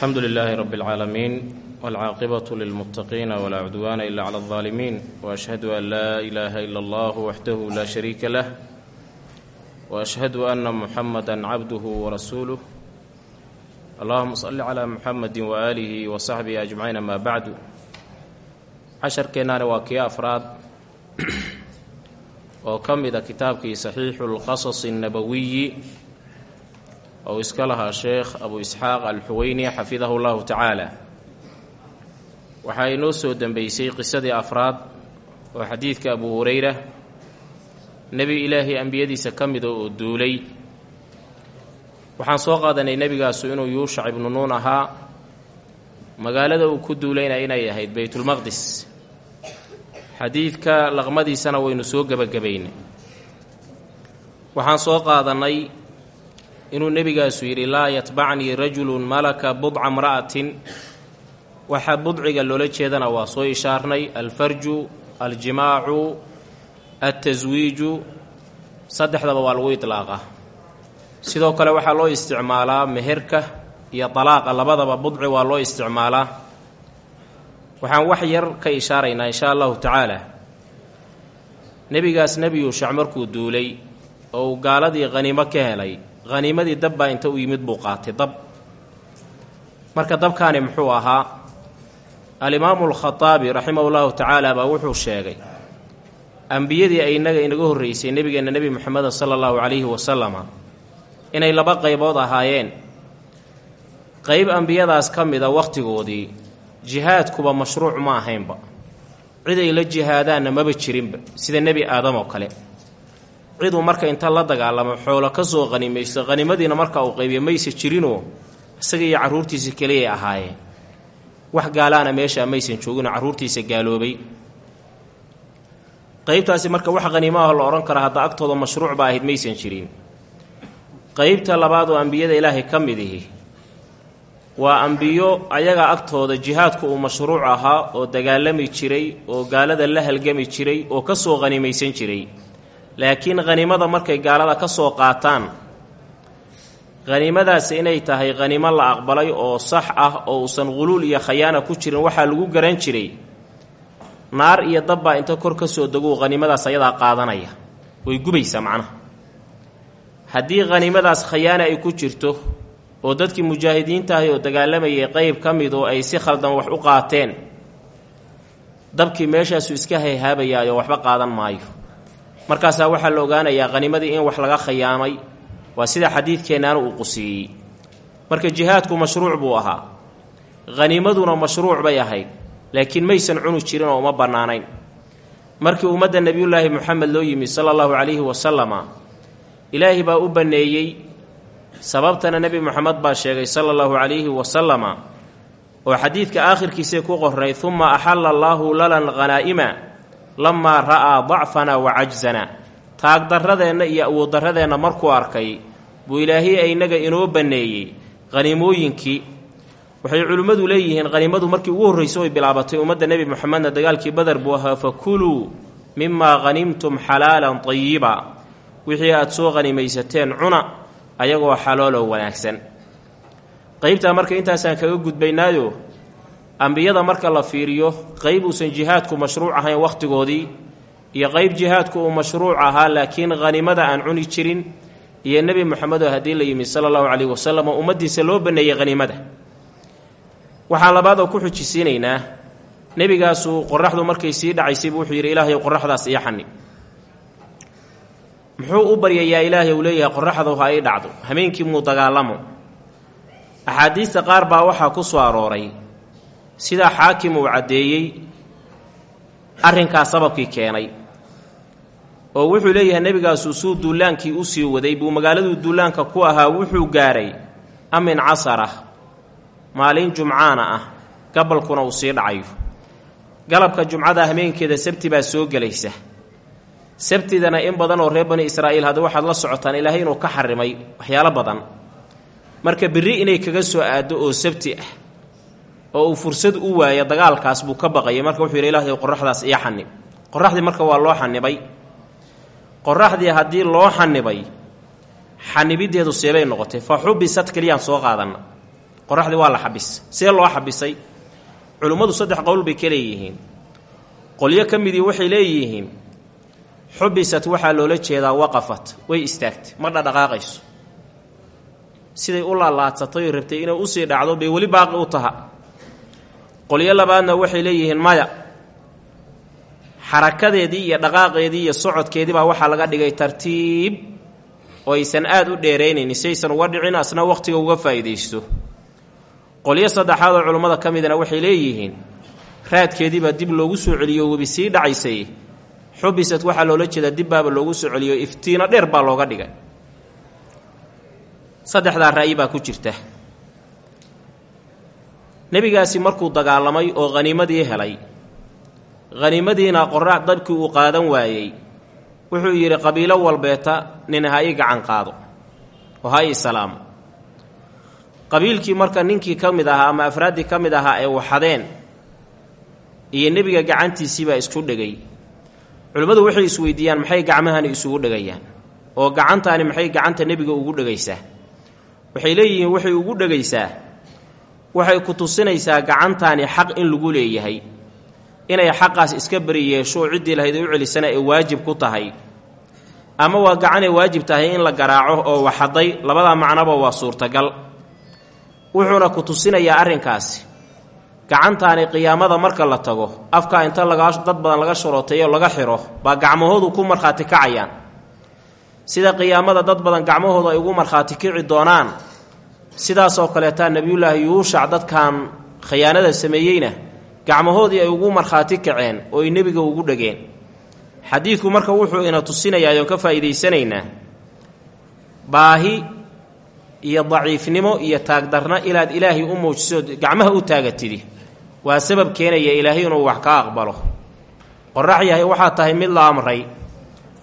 alxamdu lilaahi rabi اlcaalamiin wاlcaaqibatu lilmuttaqiina walaa cudwaana ila cala اlظaalimiin waashhadu an laa ilaaha ila allah waxdahu laa shariika lah waashhadu anna muxamada cabduhu warasuuluh allahuma salli calaa muxamedi waaalihi wa saxbihi ajmaciin amaa bacdu casharkeennaani waa kii afraad oo ka mid a kitaabkii saxiixu lqasasi annabawiyi ou iska lahaa sheekh abu isxaaq alxuweyni xafidahu llahu tacaala waxaa inoo soo dembeysay qisadii afraad oo xadiidka abu hureyra nebi ilaahay ambiyadiisa ka mida oo duulay. Waxaan soo qaadanay nebigaasu inuu yuushac ibnu nuun ahaa. Magaalada uu ku duulayna inay ahayd beytulmaqdis xadiidka laqmadiisana waynu soo gebagabaynay waxaan soo qaadannay inuu nebigaasu yidhi laa yatbacnii rajulun malaka budca mra'atin waxaa budciga loola jeedana waa soo ishaarnay alfarju aljimaacu altaswiiju saddexdaba waa lagu idlaaqa sidoo kale waxaa loo isticmaalaa meherka iyo dalaaqa labadaba budci waa loo isticmaalaa. Waxaan wax yar ka ishaaraynaa inshaa allahu tacaala. Nebigaas nebi yuushac markuu duulay oo uu gaaladii khaniimo ka helay khaniimadii dab baa inta u yimid buu qaatay dab. Marka dabkaani muxuu ahaa alimaamu alkhataabi raximahu llahu tacaala baa wuxuu sheegay ambiyadii ay innaga inaga horreysay nebigeenna nebi moxameda sala allahu calayhi wasalama inay laba qaybood ahaayeen. Qayb ambiyadaas ka mida wakhtigoodii jihaadkuba mashruuc ma ahaynba. Cid ay la jihaadaanna maba jirinba sida nebi aadam oo kale ciduu marka inta la dagaalamo xoolo ka soo qhanimaysto qhanimadiina marka uu qaybiyo maysa jirinoo? Isaga iyo carruurtiisa keliyay ahaayeen wax gaalaana meeshaa maysan jooginoo carruurtiisa gaaloobay. Qaybtaasi marka wax khaniimaah la odhan kara hadda agtooda mashruuc ba ahayd maysan jirin. Qaybta labaad oo ambiyada ilaahay ka mid ihi waa ambiyo ayaga agtooda jihaadku uu mashruuc ahaa oo dagaalami jiray oo gaalada la halgami jiray oo ka soo khanimaysan jiray laakiin khaniimada markay gaalada ka soo qaataan khaniimadaasi inay tahay khaniimo la aqbalay oo sax ah oo uusan quluul iyo khayaana ku jirin waxaa lagu garan jiray. Naar iyo dabbaa inta kor ka soo deguu khaniimadaas ayadaa qaadanaya. Way gubaysaa macnaha. Haddii khaniimadaas khayaana ay ku jirto oo dadkii mujaahidiintahay oo dagaalamayay qeyb ka mid oo ay si khaldan wax u qaateen dabkii meeshaasu iska hayhaabayaayo waxba qaadan maayo markaasaa waxaa la ogaanayaa khanimadii in wax laga khayaamay waa sida xadiidkeennaana uu qusiiyey marka jihaadku mashruuc buu ahaa. Khaniimaduna mashruuc bay ahayd laakiin maysan cuni jirin oo uma bannaanayn. Markii ummadda nebiyullaahi moxamed loo yimi sala allahu calayhi wasalama ilaahi baa u banneeyey. Sababtana nebi moxamed baa sheegay sala allahu calayhi wasalama oo xadiidka aakhirkiisay ku qornay uma axalla allaahu lalan khanaa'ima lamaa ra'aa dacfana wa cajzana. Taagdarradeenna iyo awooddarradeenna markuu arkay buu ilaahay aynaga inoo banneeyey khaniimooyinkii waxay culimmadu leeyihiin khaniimadu markii ugu horrayso ay bilaabatay ummadda nebi moxamedna dagaalkii badar buu ahaa fa kuluu mimaa hanimtum xalaalan tayiba wixii aad soo khanimaysateen cuna ayagoo xalooloo wanaagsan. Qaybtaa marka intaasaan kaga gudbaynaayo ambiyada marka la fiiriyo qayb uusan jihaadku mashruuc ahayn wakhtigoodii iyo qayb jihaadku uu mashruuc ahaa laakiin khanimada aan cuni jirin iyo nebi moxamed haddii la yimi sala allahu calayhi wasalam oo ummaddiisa loo banneeyey khaniimada waxaa labaad oo ku xujisiinaynaa nebigaasu qoraxdu markay sii dhacaysaybu wuxuu yidhi ilaahay qoraxdaas iyo xani muxuu u baryayaa ilaahay uu leeyahay qoraxdu ha ii dhacdo hameenkii muu dagaalamo. Axaadiista qaar baa waxaa ku soo arooray sidaa xaakim uu caddeeyey arrinkaa sababkii keenay. Oo wuxuu leeyahay nebigaasu suu duulaankii u sii waday buu magaaladuu duulaanka ku ahaa wuxuu gaaray amin casara maalin jumcaana ah gabalkuna uu sii dhacayo. Galabka jumcada hameenkeeda sabti baa soo gelaysa. Sabtidana in badan oo reer bani israa'iil hadda waxaad la socotaan ilaahay inuu ka xarimay waxyaalo badan. Marka berri inay kaga soo aaddo oo sabti ah oo uu fursad u waayo dagaalkaas buu ka baqayay. Marka wuxuu yidhi ilaahay qoraxdaas iyo xanib qoraxdii marka waa loo xanibay qoraxdii haddii loo xanibay xanibiddeedu seebay noqotay. Fa xubisad keliyaan soo qaadanna. Qoraxdii waa la xabis. See loo xabisay? Culummadu saddex qowl bay ka qolyo ka midii waxay leeyihiin xubisat waxaa loola jeedaa waqafat. Way istaagtay. Ma dhadhaqaaqayso. Siday u laalaadsatay rabtay inay u sii dhacdo bay weli baaqi u taha qolyo labaadna waxay leeyihiin maya. Xarakadeedii iyo dhaqaaqeedii iyo socodkeedii baa waxaa laga dhigay tartiib oo aysan aad u dheeraynaynin si aysan uga dhicin asna wakhtiga uga faa'iidaysto. Qolyo saddexaad oo culummada ka midna waxay leeyihiin raadkeediibaa dib loogu soo celiyo webi sii dhacaysay. Xubisad waxaa loola jeedaa dib baaba loogu soo celiyo iftiino dheer baa looga dhigay. Saddexdaa ra'yi baa ku jirta nebigaasi markuu dagaalamay oo khaniimadii helay. Khaniimadiina qorax dabkii uu qaadan waayey. Wuxuu yidhi qabiilo walbeeta nin ha ii gacan qaado. Oo ha ii salaamo qabiilkii marka ninkii ka mid ahaa ama afraaddii ka mid ahaa ay waxadeen iyo nebiga gacantiisiibaa isku dhegay. Culimmadu waxay isweydiiyaan maxay gacmahani isugu dhegayaan? Oo gacantaani maxay gacanta nebiga ugu dhegaysaa? Waxay leeyihiin waxay ugu dhegaysaa waxay ku tusinaysaa gacantaani xaq in lagu leeyahay. Inay xaqaas iska beri yeesho ciddii lahayd ay u celisana ay waajib ku tahay. Ama waa gacanay waajib tahay in la garaaco oo waxaday labadaa macnoba waa suurtagal. Wuxuuna ku tusinayaa arrinkaasi. Gacantaani qiyaamada marka la tago afkaa inta laga dad badan laga sharooteeyo laga xiro baa gacmahoodu ku markhaati kacayaan. Sida qiyaamada dad badan gacmahoodu ay ugu markhaati kici doonaan sidaasoo kaleetaa nebiyullaahi yuushac dadkan khiyaanada sameeyeyna gacmahoodii ay ugu markhaati kaceen oo ay nebiga ugu dhegeen xadiidku marka wuxuu ina tusinayaa oon ka faa'iidaysanaynaa baahi iyo daciifnimo iyo taagdarna ilaad ilaahay u muujiso gacmaha u taagatidi waa sabab keenaya ilaahay inuu wax ka aqbalo. Qorax yahay waxaa tahay mid la amray.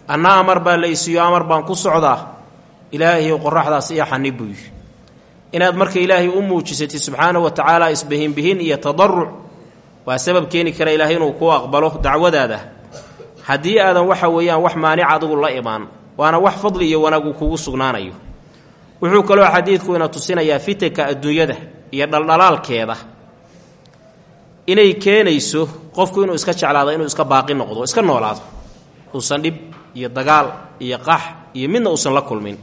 Anna amar baa la isiiyo amar baan ku socdaa. Ilaahayu qoraxdaas iyo xani buu yidhi inaad marka ilaahay u muujisatid subxaana wa tacaala isbihinbihin iyo tadaruc waa sabab keeni kara ilaahay inuu ku aqbalo dacwadaada. Haddii aadan waxa weeyaan wax maanic adigu la imaan waana wax fadli iyo wanaagu kugu sugnaanayo. Wuxuu kaloo xadiidku ina tusinayaa fitanka adduunyada iyo dhaldhalaalkeeda. Inay keenayso qofku inuu iska jeclaado inuu iska baaqi noqdo iska noolaado. Uusan dhib iyo dagaal iyo qax iyo midna uusan la kulmin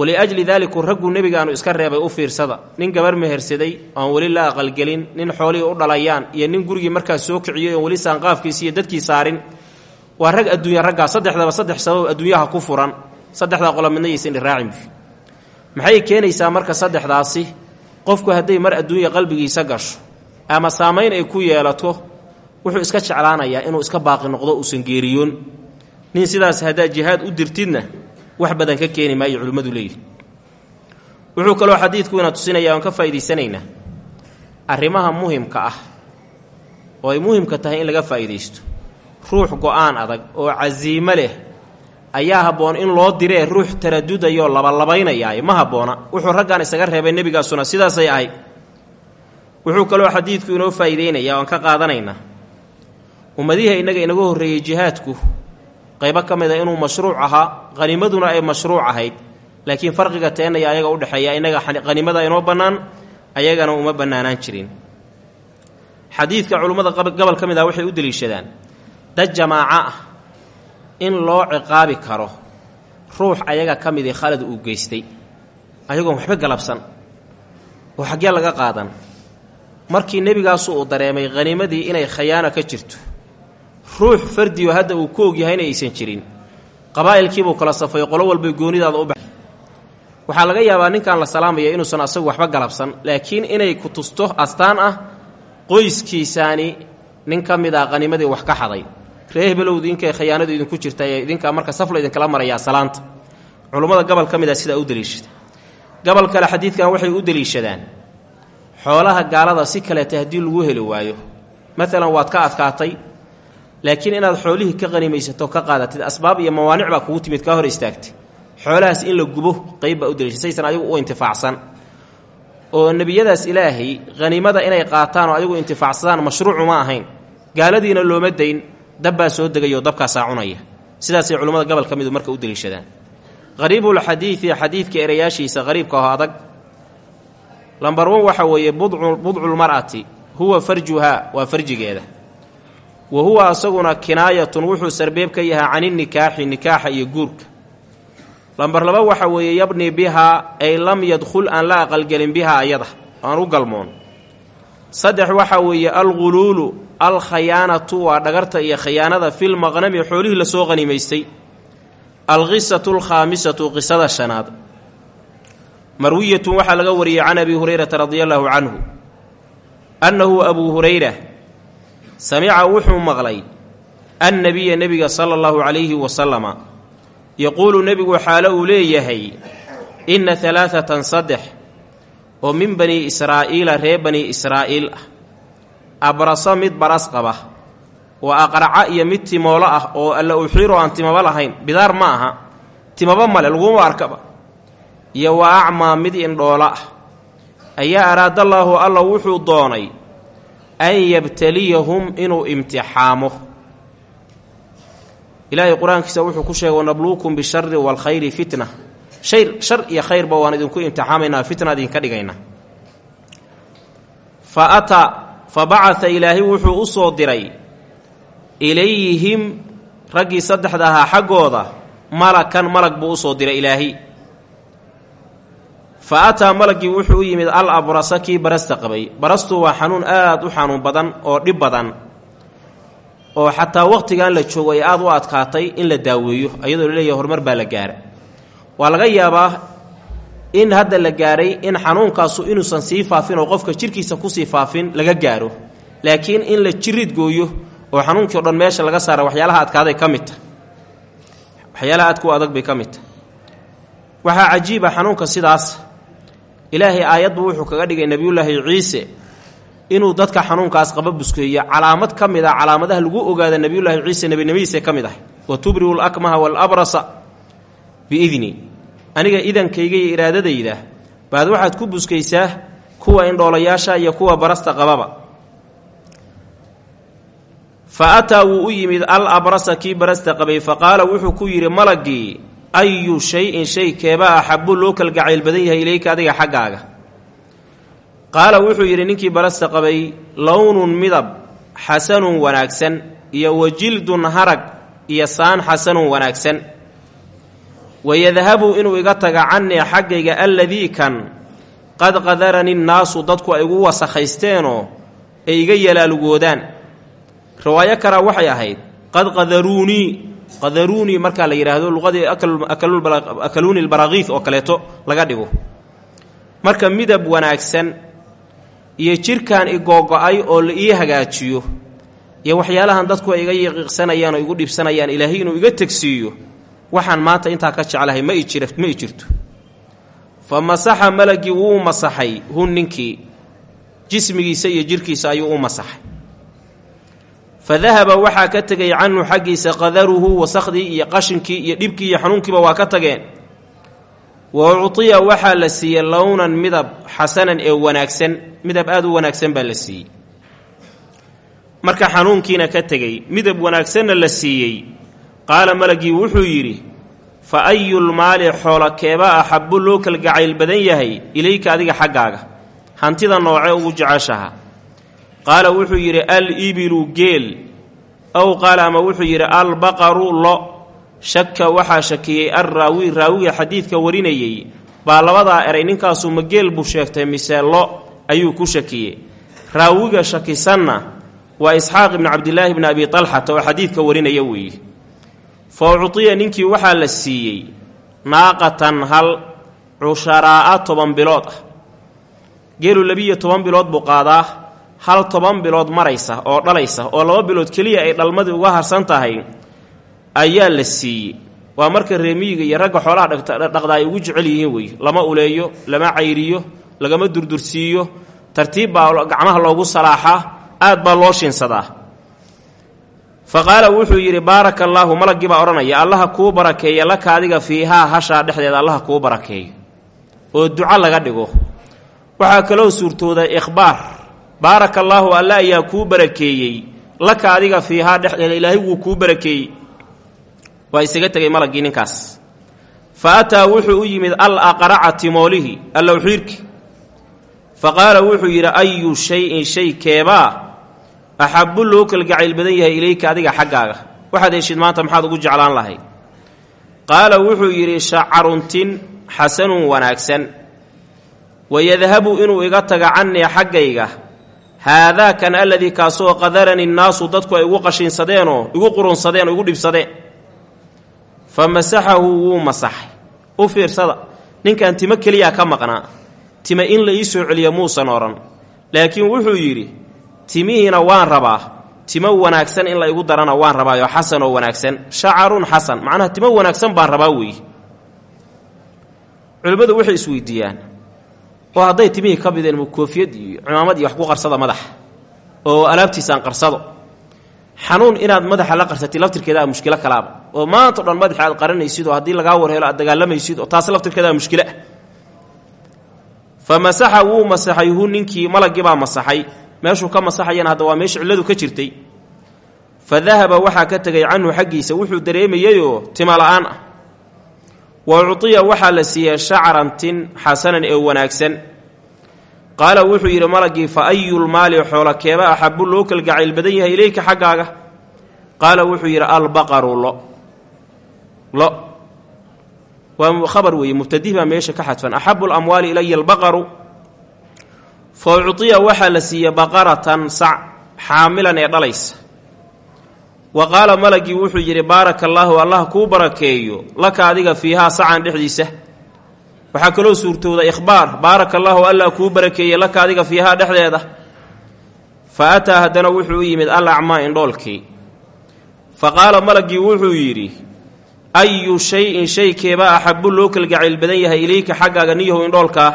waliajli daaliku raggu nebigaanu iska reebay u fiirsada. Nin gabar mehersaday oon weli la aqalgelin nin xoolihii u dhalayaan iyo nin gurigii markaas soo kiciyey oon weli saanqaafkiisi iyo dadkii saarin. Waa rag adduunya raggaa saddexdaba saddex sabab adduunyaha ku furan. Saddexdaa qola midna maxay keenaysaa marka saddexdaasi? Qofku hadday mar adduunya qalbigiisa gasho ama saamayn ay ku yeelato wuxuu iska jeclaanayaa inuu iska baaqi noqdo uusan geeriyoon. Nin sidaas haddaad jihaad u dirtidna wax badan ka keeni maayo culimmadu leeyihi wuxuu kaloo xadiidku ina tusinaya oon ka faa'idaysanaynaa. Arrimaha muhimka ah oo ay muhimka tahay in laga faa'iidaysto ruux go'aan adag oo casiimo leh ayaa habboon in loo diree ruux taradudayoo labalabaynayaaye ma habboona. Wuxuu raggan isaga reebay nebigaasuna sidaasay ahayd. Wuxuu kaloo xadiidku inoo faa'iideynayaa oan ka qaadanaynaa. Ummadiha innaga inaga horreeyey jihaadku qaybo ka mid a inuu mashruuc ahaa qhanimaduna ay mashruuc ahayd. Laakiin farqiga teenaya ayaga udhexeeya innaga qhanimada inoo bannaan ayagana uma bannaanaan jirin. Xadiidka culummada gobol ka mid ah waxay u deliishadaan dad jamaaco ah in loo ciqaabi karo ruux ayaga ka midii khalad uu geystay ayagoon waxba galabsan oo xaggee laga qaadan. Markii nebigaasu uu dareemay khaniimadii inay khayaano ka jirto ruux fardiyo hadda uu ku ogyahayna aysan jirin. Qabaa'ilkiibuu kala safay qolo walbay goonidaada u baxay waxaa laga yaabaa ninkan la salaamaya inuusan asagu waxba galabsan laakiin inay ku tusto astaan ah qoyskiisaani nin ka mid ah qhaniimadii wax ka xaday. Ree hebelowdu inkay khayaanadu idinku jirta ee idinkaa marka safla idinkala marayaa salaanta. Culummada gobol ka mid a sidaa u deliishada gobol kale xadiidkan waxay u deliishadaan xoolaha gaalada si kaleeta haddii lagu heli waayo. Maalan waad ka adkaatay laakiin inaad xoolihii ka qanimaysato ka qaadatid asbaab iyo mawaanic baa kugu timid kaa hor istaagtay xoolahaas in la gubo qayb baa u deliisha saysan adigu u intifaacsan. Oo nebiyadaas ilaahay haniimada inay qaataan oo adigu intifaacsadaan mashruucu ma ahayn. Gaaladiina looma dayn dabbaa soo degayoo dabkaasaa cunaya. Sidaasay culimmada gobol ka midu marka u deliishadaan qariibulxadiidi xadiidka erayaashiisa qariibka oo adag. Lambar wan waxa weeye budculmar'ati huwa farjuhaa waa farjigeeda wa huwa asaguna kinaayatun wuxuu sarbeeb ka yahaa caninikaaxi nikaaxa iyo guurka. Lambar laba waxa weeye yabni bihaa ay lam yadkhul aan la aqalgelin bihaa ayada aan u galmoon. Saddex waxaa weeye alguluulu alkhayaanatu waa dhagarta iyo khayaanada fil maqnami xoolihii la soo qhanimaystay alqisatu alkhaamisatu qisada shanaad. Marwiyatun waxaa laga wariyey can abi hurayrata radia allaahu canhu. Annahu abuu hurayra samica wuxuu maqlay annabiya nebiga sala allahu calayhi wasalama yaquulu nebigu xaalo uu leeyahay inna halaaatan saddex oo min bani israa'iila ree bani israa'iil ah. Abraso mid baras qaba waa aqraca iyo mid timoolo ah oo alla uxiiro aan timaba lahayn. Bidaar ma aha timaba male laguma arkaba iyo wa acmaa mid indhoola ah. Ayaa araadallaahu alla wuxuu doonay an yabtaliyahum inuu imtixaamo. Ilaahay qur'aankiisa wuxuu ku sheegay wanabluukum bishari waalkhayri fitna. Shayr shar iyo khayrba waan idinku imtixaamaynaa fitna idinka dhigaynaa. Fa ataa fa bacata ilaahay wuxuu u soo diray ilayhim raggii saddexda ahaa xaggooda malakan malag buu u soo diray ilaahay fa ataa malaggii wuxuu u yimid al abrasa kii barasta qabay barastu waa xanuun aad u xanuun badan oo dhib badan oo xataa wakhtigan la joogo ay aad u adkaatay in la daaweeyo ayadoo la leeyahay horumar baa la gaara waa laga yaabaa in hadda la gaaray in xanuunkaasu inuusan sii faafin oo qofka jirkiisa ku sii faafin laga gaaro laakiin in la jirid gooyo oo xanuunkii dhan meesha laga saara waxyaalaha adkaaday ka mid tah waxyaalaha aad ku adag bay ka waxaa cajiiba xanuunka sidaas ilaahay aayaddu wuxuu kaga dhigay nebiyullaahi ciise inuu dadka xanuunkaas qaba buskeeyo. Calaamad ka mid ah calaamadaha lagu ogaada nebiyullaahi ciise nebinimadiisa ka mid ah wa tubri'u lakmaha waalabrasa biidni. Aniga idankayga iyo iraadadayda baad waxaad ku buskaysaa kuwa indhoolayaasha iyo kuwa barasta qababa. Fa ataa wuu u yimid al abrasa kii barasta qabay fa qaala wuxuu ku yidhi malaggii ayu shay-in shay keebaa axabu loo kalgacayl badan yahay ilayka adiga xaggaaga qaala wuxuu yidhi ninkii barasta qabay lownun midab xasanun wanaagsan iyo wajildun harag iyo saan xasanun wanaagsan wayadhabu inuu iga taga cannii xaggayga alladii kan qad qadarani nnaasu dadku ay igu wasakhaysteenoo ay iga yalaalugoodaan riwaayo kalaa waxay ahayd qad qadaruunii qadaruunii markaa la yidhaahdo luqadii akaluuni lbarakiif oo kaleeto laga dhigo. Marka midab wanaagsan iyo jirkan igoogo-ay oo la ii hagaajiyo iyo waxyaalahan dadku ay iga yaqiiqsanayaan oo igu dhibsanayaan ilaahay inuu iga tegsiiyo waxaan maanta intaa ka jeclahay ma ma i jirto. Fa masaxa malagii wuu masaxay hun ninkii. Jismigiisa iyo jirkiisa ayuu u masaxay fa dahaba waxaa ka tegay canhu xaggiisa qadaruhu wasakhdii iyo qashinkii iyo dhibkii iyo xanuunkiiba waa ka tageen wa uctiya waxaa la siiyey lownan midab xasanan ee wanaagsan midab aada u wanaagsan baa la siiyey marka xanuunkiina ka tegey midab wanaagsanna la siiyey qaala malagii wuxuu yidhi fa ayulmaali xoola keeba axabbu loo kalgacayl badan yahay ilayka adiga xaggaaga hantida noocee ugu jeceshaha qaala wuxuu yidhi al ibilu geel. Ow qaala ama wuxuu yidhi albaqaru lo. Shaka waxaa shakiyey alraawi raawiga xadiidka warinayey. Baa labadaa eray ninkaasuu ma geel buu sheegtay mise lo? Ayuu ku shakiyey. Raawiga shakisanna waa isxaaq ibni cabdilaahi bni abi talxata oo xadiidka warinaya weeye fa uctiya ninkii waxaa la siiyey naaqatan hal cusharaa'a toban bilood ah. Geelu labiiyo toban bilood buu qaadaa hal toban bilood maraysa oo dhalaysa oo laba bilood keliya ay dhalmadii uga harsan tahay ayaa la siiyey. Waa marka reemiyiga iyo ragga xoolaha dhaqda ay ugu jecel yihiin wey. Lama uleeyo lama cayriyo lagama durdursiiyo tartiib baa gacmaha loogu salaaxaa aad baa loo shinsadaa fa qaala wuxuu yidhi baaraka allaahu malaggii baa odhanaya allaha kuu barakeeya laka adiga fiihaa hashaa dhexdeeda allaha kuu barakeeyo. Oo duco laga dhigo. Waxaa kaloo suurtooda ikhbaar baaraka allaahu alle ayaa kuu barakeeyey. Laka adiga fiihaa dhexdeeda ilaahay wuu kuu barakeeyey. Waa isaga tegay malaggii ninkaas. Fa ataa wuxuu u yimid al aqraca timoolihii allowxiirki fa qaala wuxuu yidhi ayu shay-in shay keebaa axabbu loo kalgacayl badan yahay ilayka adiga xaggaaga. Waxaad heshid maanta maxaad ugu jeclaan lahayd qaala wuxuu yidhi shacaruntin xasanun wanaagsan. Wayadhabu inuu iga taga cannii xaggayga haadaakan alladii kaasoo qadarani nnaasu dadku ay igu qashinsadeenoo igu qurunsadeen oo igu dhibsadeen fa masaxahu wuu masaxay u fiirsada ninkan timo keliyaa ka maqnaa tima in la ii soo celiya muusan odhan laakiin wuxuu yidhi timihiina waan rabaa timo wanaagsan in la igu darana waan rabaayo xasan oo wanaagsan shacarun xasan macnaha timo wanaagsan baan rabaa weeye culimmadu waxay isweydiiyaan oo hadday timihii ka mideen koofiyad iyo cimaamad iyo wax ku qarsada madaxa oo alaabtiisaan qarsado. Xanuun inaad madaxa la qarsatid laftirkeeda mushkilo kalaaba. Oo maanta dhan madaxa aad qaranaysid oo haddii lagaa warheelo aad dagaalamaysid oo taas laftirkeeda mushkilo ah fa masaxa wuu masaxay hu ninkii malaggii baa masaxay. Meeshuu ka masaxayana hadda waa meesha cilladu ka jirtay. Fa dahaba waxaa ka tegay canhu xaggiisa wuxuu dareemayeyoo tima la'aan ah wa uciya waxaa la siiyey shacrantin xasanan ee wanaagsan. Qaala wuxuu yidhi malaggii fa ayulmaali xoola keeba axabu loo kalgacayl badan yahay ileyka xaggaaga? Qaala wuxuu yidhi albaqaru lo. Lo. Waa khabar weeye mubtadih baa meesha ka xadfan. Axabu lamwaali ilaya albaqaru. Fa uciya waxaa la siiyey baqaratan sac xaamilan ee dhalaysa wa qaala malagii wuxuu yidhi baaraka allaahu allah kuu barakeeyo. Laka adiga fiihaa sacan dhexdiisa. Waxaa kaloo suurtooda ikhbaar baaraka allaahu allah kuu barakeeye laka adiga fiihaa dhexdeeda. Fa ataa haddana wuxuu u yimid al acmaa indhoolkii. Fa qaala malagii wuxuu yidhi ayu shay-in shay keebaa axabu loo kalgacayl badan yahay ilayka xaggaaga niyahu indhoolkaa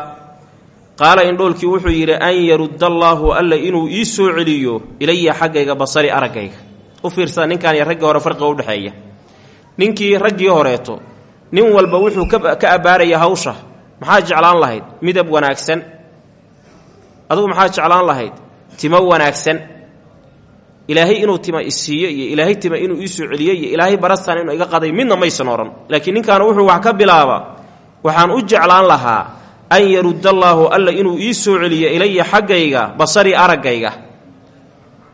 qaala indhoolkii wuxuu yidhi an yarudda allaahu alla inuu ii soo celiyo ilaya xaggayga basari araggayga u fiirsada ninkaan iyo raggii hore farqiga udhexeeya ninkii raggii horeeto nin walba wuxuu ka abbaaraya hawsha maxaa jeclaan lahayd? Midab wanaagsan. Adugu maxaa jeclaan lahayd? Timo wanaagsan. Ilaahay inuu tima isiiyo iyo ilaahay tima inuu ii soo celiyo iyo ilaahay barastaan inuu iga qaday midna maysan odhan laakiin ninkaana wuxuu wax ka bilaaba waxaan u jeclaan lahaa an yarudda allaahu alla inuu ii soo celiyo ilaya xaggayga basari araggayga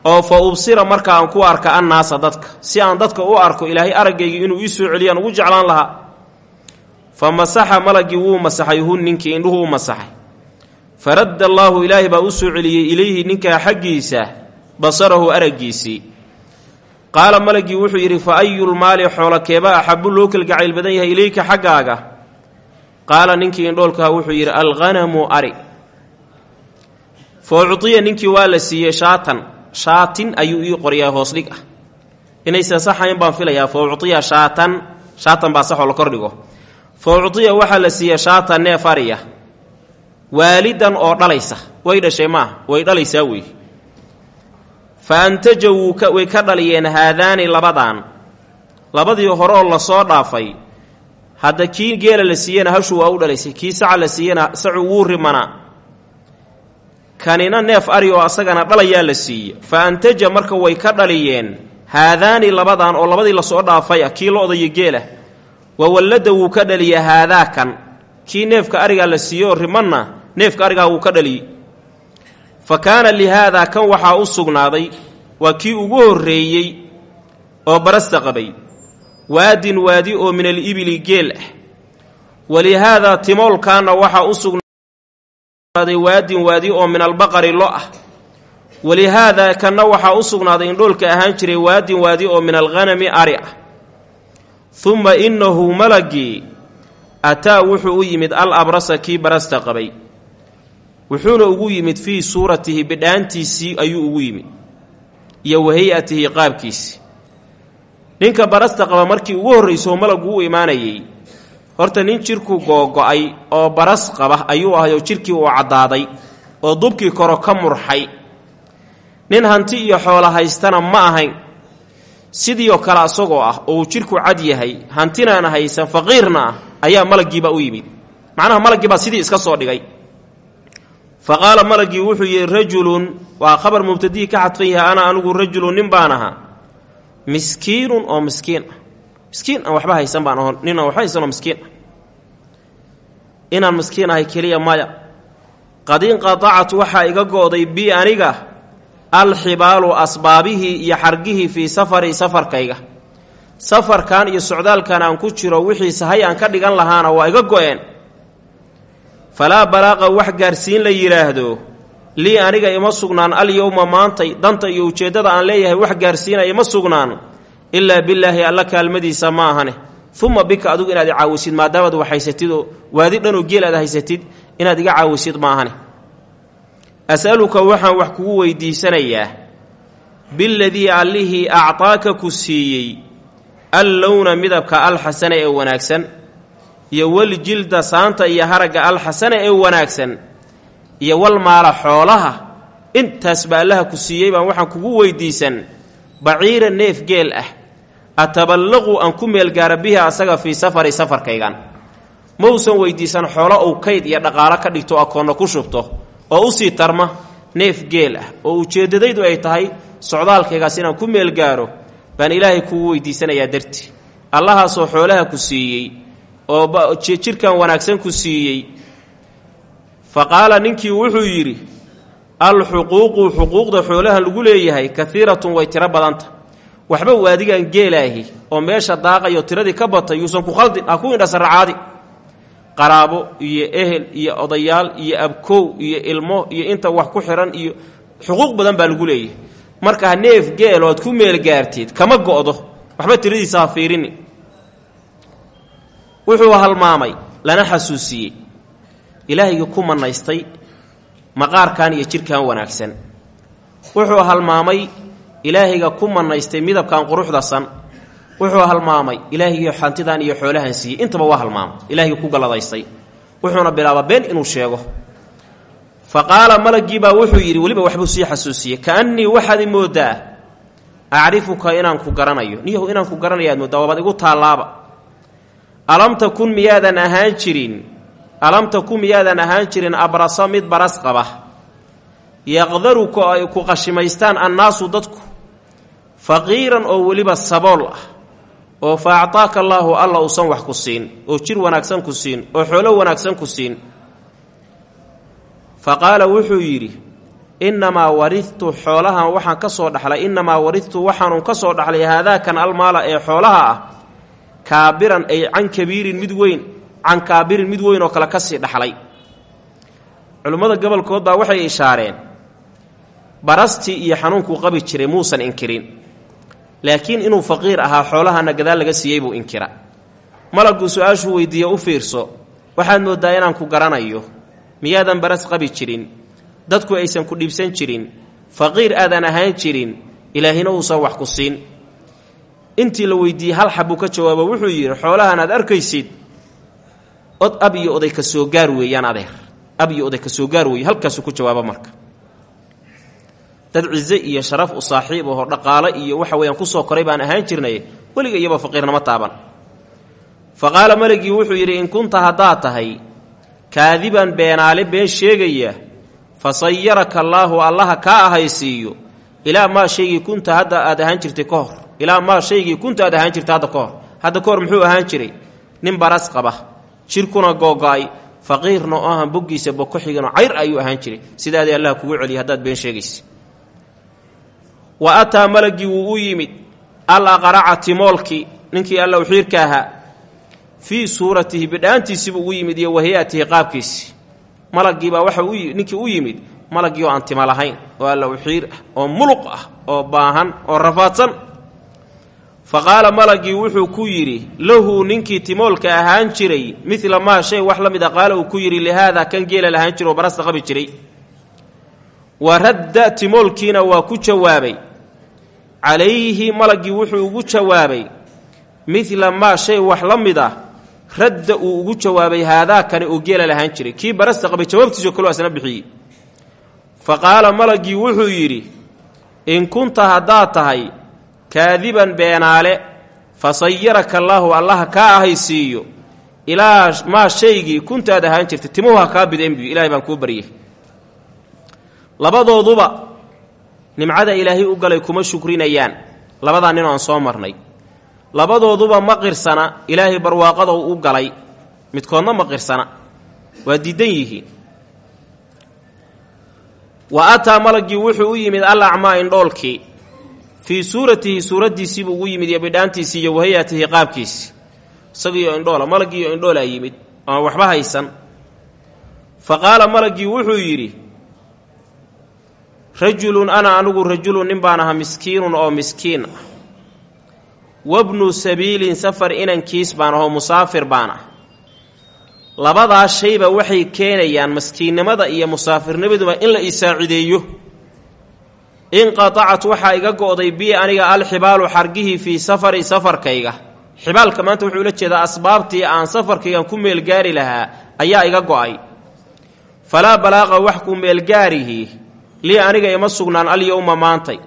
oo fa ubsira marka aan ku arka annaasa dadka. Si aan dadka u arko ilaahay araggayga inuu ii soo celiyaan ugu jeclaan lahaa. Fa masaxa malagii wuu masaxay hu ninkii indhuhu u masaxay. Fa radda allaahu ilaahay baa u soo celiyey ilayhi ninkaa xaggiisa basarahu araggiisii. Qaala malagii wuxuu yidhi fa ayulmaali xoola keeba axabu loo kalgacayl badan yahay ilayka xaggaaga? Qaala ninkii indhoolkaha wuxuu yidhi alghanamu ari. Fa uciya ninkii waa la siiyey shaatan shaatin ayuu ii qoryaa hoosdhig ah. Inaysan saxayn baan filayaa fa uciya shaatan shaatan baa saxoo la kordhigo fa uciya waxaa la siiyey shaatan neef ariya. Waalidan oo dhalaysa. Way dhashay maaha way dhalaysaa wey fa antaja way ka dhaliyeen haadaani labadan. Labadii horeoo la soo dhaafay hadda kii geela la siiyena hashuu waa u dhalaysay kii saca la siiyena sacu wuu rimanaa kanina neef ari oo asagana dhalayaa la siiye fa antaja marka way ka dhaliyeen haadaani labadan oo labadii la soo dhaafay ah kii lo-da iyo geela. Wa wallada wuu ka dhaliye haadaakan kii neefka arigaa la siiye oo rimanna neefka arigaa wuu ka dhaliyey. Fa kaana lihaadaa kan waxaa u sugnaaday waa kii ugu horreeyey oo barasta qabay waadin waadi oo min alibili geel ah. Walihaadaa timoolkaana waxaa u sugnaaday waadin waadi oo min albaqari lo ah. Walihaadaa kanna waxaa u sugnaaday indhoolka ahaan jiray waadin waadi oo min alghanami ari ah. Humma innahu malagii ataa wuxuu u yimid al abrasa kii barasta qabay. Wuxuuna ugu yimid fii suuratihi bidhaantiisii ayuu ugu yimid iyo wa hay'atihi qaabkiisi ninka barasta qaba markii ugu horraysoo malagu u imaanayey horta nin jidhku googo-ay oo baras qaba ayuu ahay oo jidhkii uu caddaaday oo dubkii koro ka murxay. Nin hanti iyo xoola haystana ma ahayn. Sidiioo kale asagoo ah oo uu jidhku cad yahay hantinaana haysan faqiirna ah ayaa malaggiibaa u yimid. Macnaha malaggiibaa sidii iska soo dhigay. Fa qaala malagii wuxuu yidhi rajulun waa khabar mubtadihii ka xadfan yahay ana anigu rajulun nin baan ahaa. Miskiinun oo miskiin ah miskiin aan waxba haysan baan aho nin aan waxba haysanoo miskiin. Ah inaan miskiin ahay keliya maya. Qad inqadacat waxaa iga go'day bi aniga alxibaalu asbaabihii iyo xargihii fii safari safarkayga. Safarkan iyo socdaalkan aan ku jiro wixii sahay aan ka dhigan lahaana waa iga go'een. Falaa balaaqa wax gaarsiin la yidhaahdo lii aniga ima sugnaan alyowma maantay danta iyo ujeeddada aan leeyahay wax gaarsiina ima sugnaan ilaa bilaahi alla kaalmadiisa ma ahane uma bika adugu inaad i caawisid maadaamaad wax haysatid oo waadi dhanoo geel aad haysatid inaad iga caawisid maahane as'aluka waxaan wax kugu weydiisanayaa biladii allihii actaaka ku siiyey allowna midabka alxasana ee wanaagsan iyo waljilda saanta iyo haragga alxasana ee wanaagsan iyo walmaala xoolaha intaas baa allaha ku siiyey baan waxaan kugu weydiisan baciira neef geel ah ataballaqu aan ku meelgaara bihi asaga fii safari safarkaygan mausan weydiisan xoolo uu kayd iyo dhaqaalo ka dhigto akoonna ku shubto oo u sii tarma neef geel ah oo ujeeddadaydu ay tahay socdaalkaygaas inaan ku meelgaaro baan ilaahay kugu weydiisanayaa darti allahaasoo xoolaha ku siiyey oo jidhkan wanaagsan ku siiyey fa qaala ninkii wuxuu yidhi alxuquuqu xuquuqda xoolaha lagu leeyahay kaiiratun way tiro badanta waxba waadigan geelaahi oo meesha daaqayo tiradii ka batay yuusan ku khaldin ha ku indhasaracaadi qaraabo iyo ehel iyo odayaal iyo abkow iyo ilmo iyo inta wax ku xihan iyo xuquuq badan baa lagu leeyahay. Markaa neef geel ood ku meel gaarteed kama go'do. Waxba tiradiisa ha fiirini wuxuu halmaamay lana xasuusiyey. Ilaahayga ku manaystay maqaarkan iyo jidhkan wanaagsan. Wuxuu halmaamay ilaahayga ku manaystay midabkan quruxda san wuxuu halmaamay ilaahiyo xantidan iyo xoolahan siiyey. Intaba waa halmaamay ilaahayga ku galladaystay wuxuuna bilaaba been inuu sheego. Fa qaala malaggiibaa wuxuu yidhi weliba waxbuu sii xasuusiyey kaannii waxaad i mooddaa acrifuka inaan ku garanayo. Niyahu inaan ku mooddaa waabaad igu taallaaba. Alam takun miyaadan ahaan jirin alam takun miyaadan ahaan jirin abrasa mid baras qaba. Yaqdaruka ay ku qashimaystaan annaasu dadku faqiiran oo weliba sabool ah oo fa actaaka allaahu alla uusan wax ku siin oo jir wanaagsan ku siin oo xoolo wanaagsan ku siin. Fa qaala wuxuu yidhi innamaa waridtu xoolahan waxaan ka soo dhaxlay innamaa waridtu waxaanun ka soo dhaxlay haadaakan almaala ee xoolaha ah kaabiran ay can kabiirin mid weyn can kaabirin mid weyn oo kale ka sii dhaxlay. Culimmada gobolkood waxay ishaareen barastii iyo xanuunkuu qabi jiray muusan inkirin laakiin inuu faqiir ahaa xoolahana gadaal laga siiyey buu inkira. Malaguu su'aashuu weydiiye u fiirso waxaad mooddaa inaan ku garanayo. Miyaadan baras qabi jirin. Dadku aysan ku dhibsan jirin. Faqiir aadan ahaan jirin. Ilaahina uusan wax ku siin. Intii la weydiiyey hal xabbuu ka jawaabo wuxuu yidhi xoolahan aad arkaysid od ab iyo oday ka soo gaar weeyaan adeer. Ab iyo oday ka soo gaar weeye halkaasuu ku jawaabo marka dad cize iyo sharaf u saaxiib aho dhaqaale iyo waxa weeyaan ku soo koray baan ahaan jirnay weliga iyaba faqiirnama taaban. Fa qaala maligii wuxuu yidhi in kunta haddaad tahay kaadiban beenaale been sheegaya fa sayaraka allaahu allaha kaa ahaysiiyo ilaa maa kunta hadda aad ahaan jirtay ka hor ilaa maa shaygii kunta aad ahaan jirtay hadda ka hor. Hadda muxuu ahaan jiray? Nin baras qaba jirkuna googo-ay faqiirna oo ahan boggiisa boko xiganoo cayr ayuu ahaan jiray. Sidaadii allah kugu celiya haddaad been sheegaysa wa ataa malagii wuu u yimid al aqraca timoolkii ninkii allow xiirka ahaa fii suuratihi bidhaantiisiibuu ugu yimid iyo wahiyaatihi qaabkiisi malaggiibaa waxa ninkii u yimid malaggii oo aan tima lahayn oo allow xiir ah oo muluq ah oo baahan oo rafaadsan. Fa qaala malaggii wuxuu ku yidhi lahu ninkii timoolka ahaan jiray midla maa shay wax la mid a qaala uu ku yidhi lihaada kan geela lahaan jira oo barasta qabi jiray. Wa radda timoolkiina waa ku jawaabay calayhi malaggii wuxuu ugu jawaabay midla maa shay wax la mid ah radda uu ugu jawaabay haadaakani oo geela lahaan jiray. Kii barasta qabay jawaabtiisoo kaloo asna bixiyey. Fa qaala malaggii wuxuu yidhi in kunta haddaad tahay kaadiban beenaale fa sayaraka allaahu allaha kaa ahaysiiyo ilaa maa shaygii kuntaad ahaan jirtay timuhu ha kaa bideen buy ilahay baan kuu baryay labadooduba nimcada ilaahay u galay kuma shukrinayaan. Labadaa nin oo aan soo marnay. Labadooduba ma qirsana ilaahay barwaaqada u galay. Midkoodna ma qirsana. Waa diidan yihiin. Wa ataa malagii wuxuu u yimid al acmaa indhoolkii fii suuratihi suuraddiisiibuu ugu yimid iyo bidhaantiisii iyo wahayatihi qaabkiisi isagiiyo indhoola malaggiiyo indhoolaa yimid ama waxba haysan. Fa qaala malaggii wuxuu yidhi rajulun ana anigu rajulun nin baan aha miskiinun oo miskiin ah. Wabnu sabiilin safar inankiis baan ahoo musaafir baan ah labadaas shayba waxay keenayaan maskiinnimada iyo musaafirnimaduba in la isaacideeyo inqatacat waxaa iga go'day bii aniga alxibaalu xargihii fii safari safarkayga. Xibaalka maanta wuxuu ula jeedaa asbaabtii aan safarkaygan ku meelgaari lahaa ayaa iga go'ay. Falaa balaaqa wax ku meelgaarihii lii aniga ima sugnaan alyowma maantay.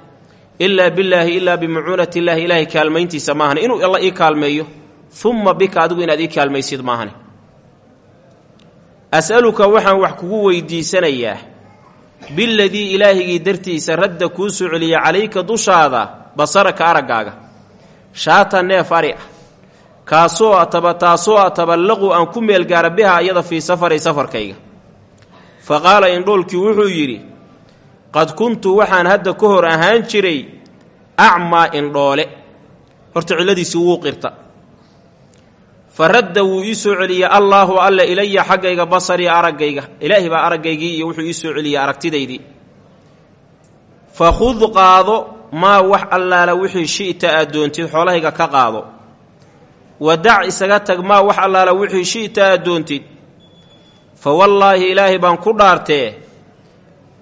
Ilaa billaahi ilaa bimucuunati illaahi ilaahay kaalmayntiisa maahane. Inuu alla ii kaalmeeyo umma bika adigu inaad ii kaalmaysid maahane. As'aluka waxaan wax kugu weydiisanayaa. Biladii ilaahigii dartiisa radda kuu soo celiya calayka dushaada basaraka araggaaga. Shaata neef ari ah. Kaasoo ataba taasoo ataballaqu aan ku meelgaara biha iyada fii safari safarkayga. Fa qaala indhoolkii wuxuu yidhi qad kuntu waxaan hadda ka hor ahaan jiray acmaa indhoole horta cilladiisii wuu qirta. Fa radda wuu ii soo celiyey allaahu alle ilaya xaggayga basarii araggayga. Ilaahi baa araggaygii iyo wuxuu ii soo celiyey aragtidaydii. Fa khud qaado maa wax allaala wixii shi'ta aad doontid xoolahayga ka qaado. Wadac isaga tag maa wax allaala wixii shi'ta aad doontid. Fa wallaahi ilaahay baan ku dhaartee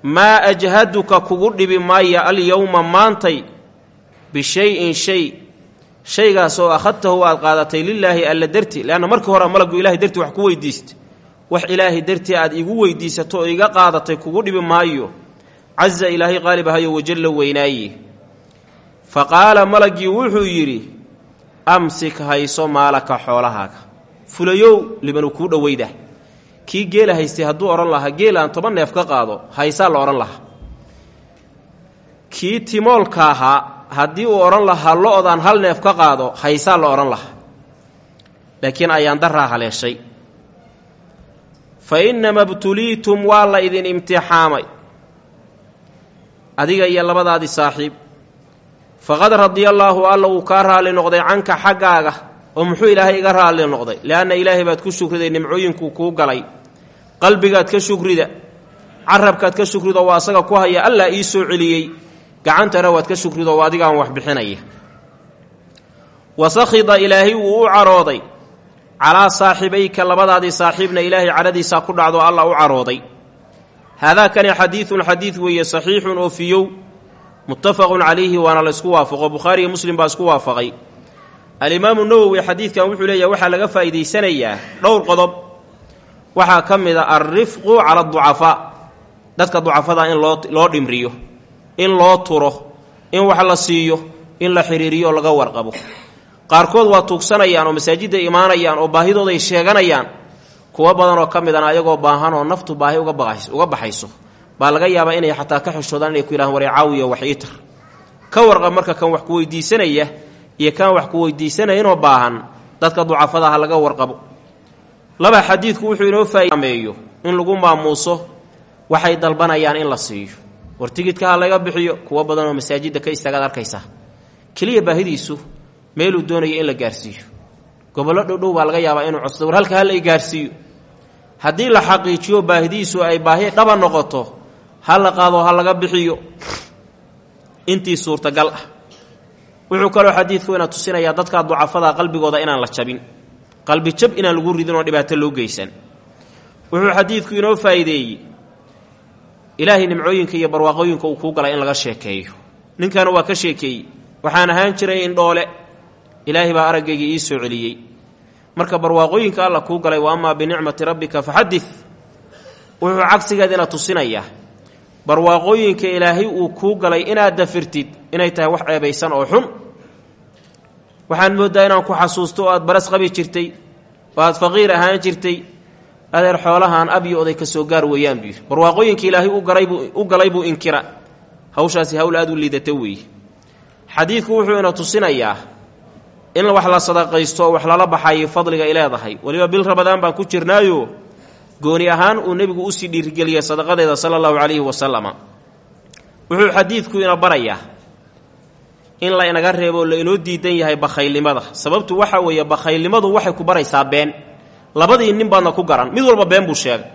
maa ajhaduka kugu dhibi maaya alyowma maantay bishay-in shay. Shaygaas oo akhadtahu aad qaadatay lilaahi alla darti. Leanna markii hore malaggu ilahay dartii wax ku weydiista wax ilaahay dartii aad igu weydiisato oo iga qaadatay kugu dhibi maayo. Casa ilaahay qaalib ahayo wajalla weynaaye fa qaala malaggii wuxuu yidhi amsik hayso maalaka xoolahaaga. Fulayow libanuu kuu dhoweyda kii geela haystay hadduu odhan lahaa geelaan toban neef ka qaado haysaa la odhan lahaa. Kii timoolka ahaa haddii uu odhan lahaa lo-daan hal neef ka qaado haysaa la odhan lahaa. Laakiin ayaan daraa haleeshay. Fa innama btuliitum waa la idin imtixaamay. Adiga iyo labadaadii saaxiib. Faqad radiya allaahu alla uu kaa raalli noqday canka xaggaaga oo muxuu ilaahay iga raalli noqday. Leanna ilaahay baad ku shukriday nimcooyinkuu kuu galay. Qalbigaad ka shukrida carabkaad ka shukrido waa asaga ku haya allaa ii soo celiyey. Gacantana waad ka shukrido adigaan wax bixinaya. Wa sakhida ilaahay wuu u carooday. Calaa saaxibayka labadaadii saaxiibna ilaahay cadhadiisaa ku dhacdo alla u carooday. Haadaakani xadiidun xadiid weeye saxiixun oo fiyow. Muttafaqun calayhi waana la ysku waafaqo. Bukhaariiyo muslim baa isku waafaqay alimaamu nawowi xadiidkan wuxuu leeyahay waxaa laga faa'iidaysanayaa dhowr qodob. Waxaa ka mid a alrifqu cala aducafaa dadka ducafada in loo loo dhimriyo in loo turo in wax la siiyo in la xidhiiriyo oo laga warqabo. Qaarkood waa tuugsanayaan oo masaajidda imaanayaan oo baahidooday sheeganayaan. Kuwo badan oo ka midana ayagoo baahan oo naftu baahi uga baxayso baa laga yaabaa inay xataa ka xishoodaan inay ku yidhahaan waree wax ii tar ka warqab marka kan wax ku weydiisanaya iyo kan wax ku weydiisanaya inoo baahan dadka ducafada ha laga warqabo. Laba xadiidku wuxuu inoo faameeyo in lagu maamuuso waxay dalbanayaan in la siiyo. War tigidka ha laga bixiyo kuwo badan oo masaajidda ka istaagaad arkaysaa keliya baahidiisu meeluu doonaya in la gaarsiiyo. Gobollo dhowdhow baa laga yaabaa inuu codsado war halka hala gaarsiiyo. Haddii la xaqiijiyo baahidiisu ay baahi dhaba noqoto ha la qaado ha laga bixiyo intii suurtagal ah wuxuu kaloo xadiidku ina tusinayaa dadka ducafada qalbigooda inaan la jabin. Qalbi jab inaan lagu ridin oo dhibaato loo geysan. Wuxuu xadiidku inoo faa'iideeyey ilaahay nimcooyinka iyo barwaaqooyinka uu kuu galay in laga sheekeeyo. Ninkana waa ka sheekeeyey waxaan ahaan jiray indhoole ilaahay baa araggaygii ii soo celiyey. Marka barwaaqooyinka alla kuu galay wa amaa binicmati rabbika faxadid wuxuu cagsigeedina tusinayaa barwaaqooyinka ilaahay uu kuu galay inaad dafirtid inay tahay wax ceebaysan oo xun waxaan mooddaa inaan ku xasuusto oo aad baras qabi jirtay oo aad faqiir ahaan jirtay adeer xoolahaan abyo oday ka soo gaar weeyaan buu yidhi. Barwaaqooyinka ilaahay u galay buu inkira. Hawshaasi hawl aad u liidata weeye xadiidku wuxuu ina tusinayaa in wax la sadaqaysto oo wax lala baxayo fadliga ay leedahay. Weliba bil rabadaan baan ku jirnaayo gooni ahaan uu nebigu u sii dhiirigeliyey sadaqadeeda sala allahu calayhi wasalama wuxuu xadiidku ina barayaa in la inaga reebo la inoo diidan yahay bakhaylnimada. Sababtu waxa weeye bakhaylnimadu waxay ku baraysaa been. Labadii nin baadna ku garan. Mid walba been buu sheegay.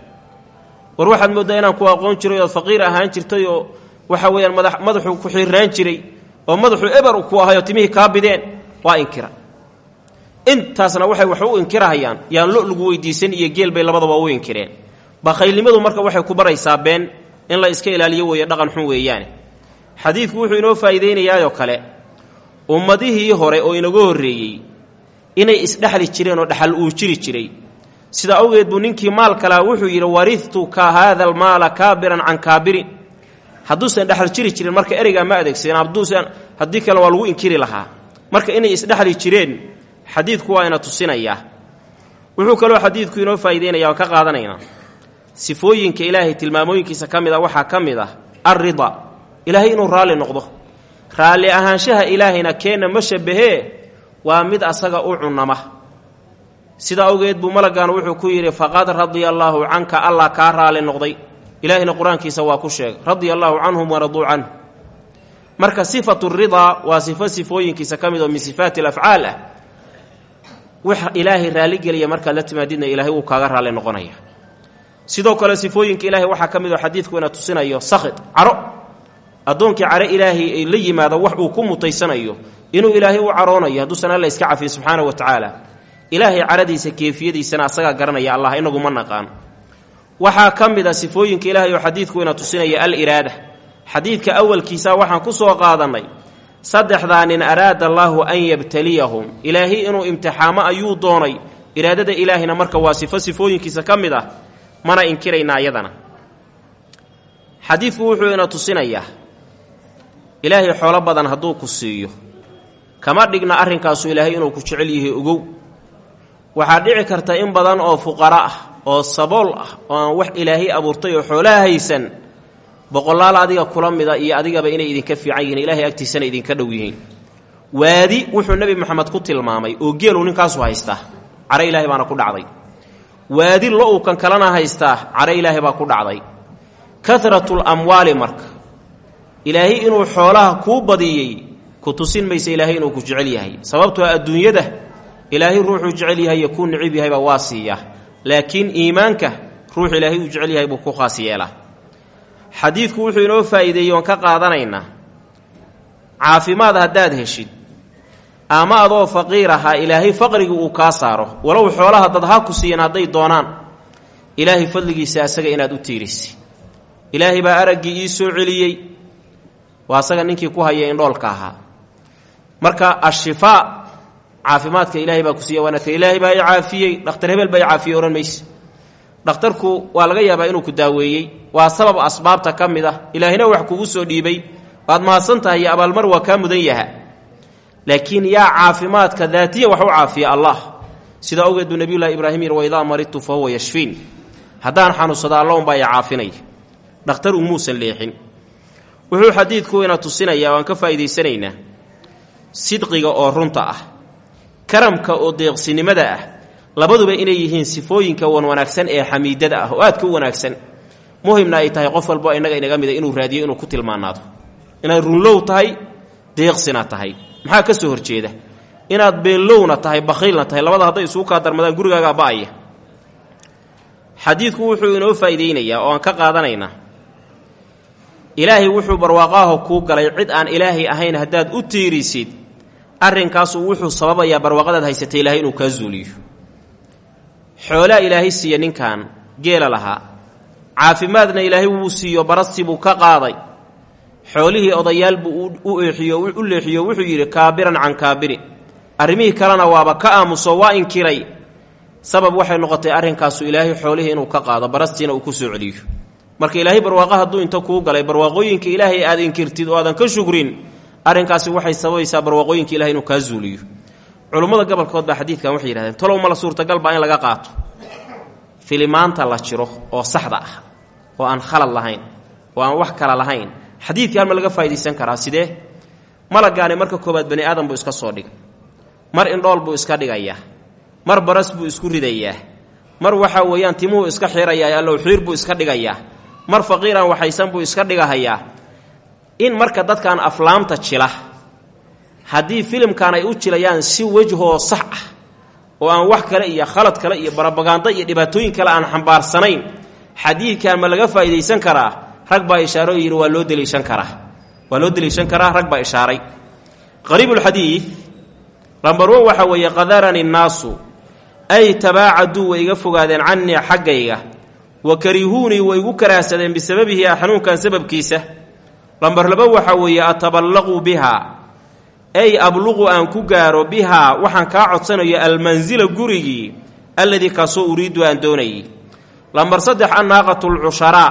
War waxaad mooddaa inaan ku aqoon jiray ood faqiir ahaan jirtay oo waxa weeyaan mada madaxuu ku xiirraan jiray oo madaxuu eber ku ahayoo timihii kaa bideen waa inkira. Intaasna waxay wax u inkirahayaan. Yaan lo lagu weydiisan iyo geel bay labadaba u inkireen. Bakhaylnimadu marka waxay ku baraysaa been in la iska ilaaliyo weeye dhaqan xun weeyaane. Xadiidku wuxuu inoo faa'iidaynayaayoo kale ummadihii hore oo inaga horreeyey inay isdhexli jireen oo dhexal uu jiri jiray. Sida awgeed buu ninkii maal kalaa wuxuu yidhi waridtu ka haada almaala kaabiran can kaabirin. Hadduusan dhexal jiri jirin marka ereygaa ma adeegsadeen hadduusan haddii kale waa lagu inkiri lahaa. Marka inay isdhexli jireen xadiidku waa ina tusinayaa wuxuu kaloo xadiidku inoo faa'iideynaya ka qaadanaynaa sifooyinka ilaahay tilmaamooyinkiisa ka mid a waxaa ka mid ah alrida ilaahay inuu raalli noqdo raalli ahaanshaha ilaahayna keenna ma shabahee? Waa mid asaga u cunama sida awgeed buu malagaanu wuxuu ku yidhi faqad radia allaahu canka. Allah kaa raalli noqday. Ilaahayna qur'aankiisa waa ku sheegay. Radia allaahu canhum waraduu canhu. Marka sifatu ridaa waa sifo sifooyinkiisa ka mid oo min sifaati alafcaal ah. Wax ilaahay raalligeliya markaad la timaadidna ilaahay wuu kaaga raalli noqonaya. Sidoo kale sifooyinka ilaahay waxaa ka mid oo xadiidku ina tusinayo sakhid caro addoonkii caro ilaahay ay la yimaado wax uu ku mutaysanayo inuu ilaahay u caroonayo hadduusan alla iska cafiyo subxaana wa tacaala. Ilaahay caradiisa keefiyadiisana asagaa garanaya allah inagu ma naqaan. Waxaa ka mid a sifooyinka ilaahay oo xadiidku ina tusinaya al iraada xadiidka awalkiisa waxaan ku soo qaadannay saddexdaa nin araada allaahu an yabtaliyahum. Ilaahay inuu imtixaamo ayuu doonay. Iraadada ilaahayna marka waa sifo sifooyinkiisa ka mid ah mana inkirayna ayadana xadiidku wuxuu ina tusinayaa ilaahay xoolo badan hadduu ku siiyo kama dhigna arrinkaasu ilaahay inuu ku jecel yahay ogow. Waxaa dhici karta in badan oo fuqara ah oo sabool ah oo aan wax ilaahay abuurtay oo xoolaha haysan boqolaal adiga kula mida iyo adigaba inay idinka fiican yihiin ilaahay agtiisana idinka dhow yihiin. Waadi wuxuu nebi moxamed ku tilmaamay oo geelu ninkaasu haystaa care ilaahay baana ku dhacday. Waadi lo'u kan kalena haystaa care ilaahay baa ku dhacday. Kahratul amwaali marka ilaahay inuu xoolaha kuu badiyey ku tusin maysa ilaahay inuu ku jecel yahay. Sababtoo adduunyada ilaahay ruuxuu jecel yahay kuu nicib yahayba waa siiyaa laakiin iimaanka ruux ilaahay uu jecel yahay buu ku khaas yeelaa. Xadiidku wuxuu inoo faa'iideeyey oon ka qaadanaynaa caafimaad haddaad heshid ama adoo faqiir ahaa ilaahay faqrigii uu kaa saaro walow xoolaha dad ha ku siiyan hadday doonaan ilaahay fadligiisa asaga inaad u tiirisi. Ilaahay baa araggii ii soo celiyey waa asaga ninkii ku haya indhoolka ahaa. Marka ashifaa caafimaadka ilaahay baa ku siiya waanaka ilaahay baa i caafiyey dhakhtar hebel baa i caafiyey odhan mayse. Dhakhtarku waa laga yaabaa inuu ku daaweeyey. Waa sabab asbaabta ka mid ah. Ilaahina wax kugu soo dhiibay. Waad mahadsan tahay iyo abaalmar waa kaa mudan yaha. Laakiin yaa caafimaadka daatiya wax u caafiya allah. Sida awgeed buu nebiyullahi ibraahim yidhi waidaa maridtu fa huwa yashfiin. Haddaan xanuunsada alla unbaa i caafinaya dhakhtar umuusan leexin wuxuu xadiidku ina tusinayaa waan ka faa'iidaysanaynaa sidqiga oo runta ah karamka oo deeqsinimada ah labaduba inay yihiin sifooyinka wan wanaagsan ee xamiidada ah oo aadka u wanaagsan. Muhimna ay tahay qof walbo innaga inaga mida inuu raadiyo inuu ku tilmaanaado. Inaad runlow tahay deeqsina tahay. Maxaa ka soo horjeeda? Inaad beellowna tahay bakhiilna tahay labada hadday isugu kaa darmadaan gurigaagaa ba'aya. Xadiidku wuxuu inoo faa'iideynayaa oo aan ka qaadanaynaa ilaahay wuxuu barwaaqaaho kuu galay cid aan ilaahay ahayn haddaad u tiirisid. Arrinkaasu wuxuu sababayaa barwaaqadaad haysatay ilaahay inuu kaa zuuliyo. Xoolaa ilaahay siiya ninkan geela lahaa. Caafimaadna ilaahay wuu siiyo barasi buu ka qaaday. Xoolihii odayaal buu u eexiyo u leexiyo wuxuu yidhi kaabiran can kaabirin arrimihii kalena waaba ka aamuso waa inkiray. Sabab waxay noqotay arrinkaasu ilaahay xoolihii inuu ka qaado barastiina uu ku soo celiyo marka ilaahay barwaaqo hadduu inta kuu galay barwaaqooyinka ilaahay aad inkirtid oo aadan ka shugrin arrinkaasi waxay sababaysaa barwaaqooyinka ilahay inuu kaa zuuliyo. Culummada gobolkood baa xadiidkan waxay yidhahdeen talow mala suurtagal baa in laga qaato. Filimaanta la jiro oo saxda ah oo aan khalad lahayn oo aan wax kala lahayn xadiidkan ma laga faa'idaysan karaa. Sidee? Malagaani marka koowaad bani aadam buu iska soo dhigay. Mar indhool buu iska dhigayaa mar baras buu isku ridayaa. Mar waxaa weeyaan timuhu iska xirayaa allow xiir buu iska dhigayaa mar faqiiran waxaysan buu iska dhigahayaa. In marka dadkan aflaamta jila haddii filimkan ay u jilayaan si wejhoo sax ah oo aan wax kale iyo khalad kale iyo barabagaando iyo dhibaatooyin kale aan xambaarsanayn xadiidkan ma laga faa'iidaysan karaa? Rag baa ishaaro yidhi waa loo deliishan karaa. Waa loo deliishan karaa? Rag baa ishaaray. Qariibulxadiid lambarwan waxaa weeye qadarani nnaasu ay tabaacaduu way iga fogaadeen cannii xaggayga wa karihuunii way igu karaahsadeen bisababihi xanuunkan sababkiisa. Lambar laba waxaa weeye ataballaqu bihaa ay abluqu aan ku gaaro bihaa waxaan kaa codsanayo almansila gurigii alladii kaasoo uriidu aan doonayay. Lambar saddex annaaqatu alcusharaa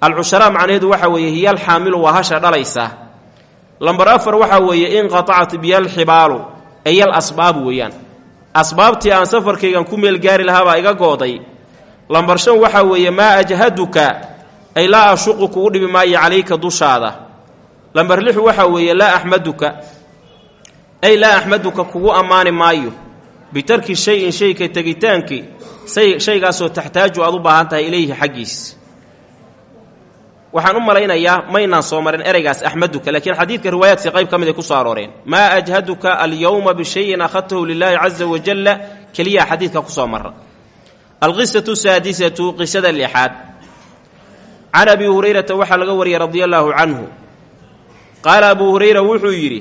alcusharaa macnaheedu waxaa weeye hiya alxaamilu waa hasha dhalaysa. Lambar afar waxaa weeye inqatacat biyalxibaalu ayal asbaab weeyaan. Asbaabtii aan safarkaygan ku meel gaari lahaabaa iga gooday lambar shan waxaa weeye maa ajhaduka? Ay laa ashuqu kugu dhibi maayo calayka dushaada. Lambar lix waxaa weeye laa axmaduka ay laa axmaduka kugu ammaani maayo. Bitarki shay-in shayka tegitaankii say shaygaasoo taxtaaju aad u baahan tahay ilayhi xaggiis. Waxaan u malaynayaa maynaan soo marin ereygaas axmaduka laakiin xadiidka riwaayaadka qayb ka mid ay ku soo arooreen. Maa ajhaduka alyowma bishayin akhadtahu lilaahi caza wajalla keliyaa xadiidka ku soo mara alqisatu saadisatu qisada lixaad can abi hurayrata waxaa laga wariyey radia allaahu canhu qaala abuu hurayra wuxuu yidhi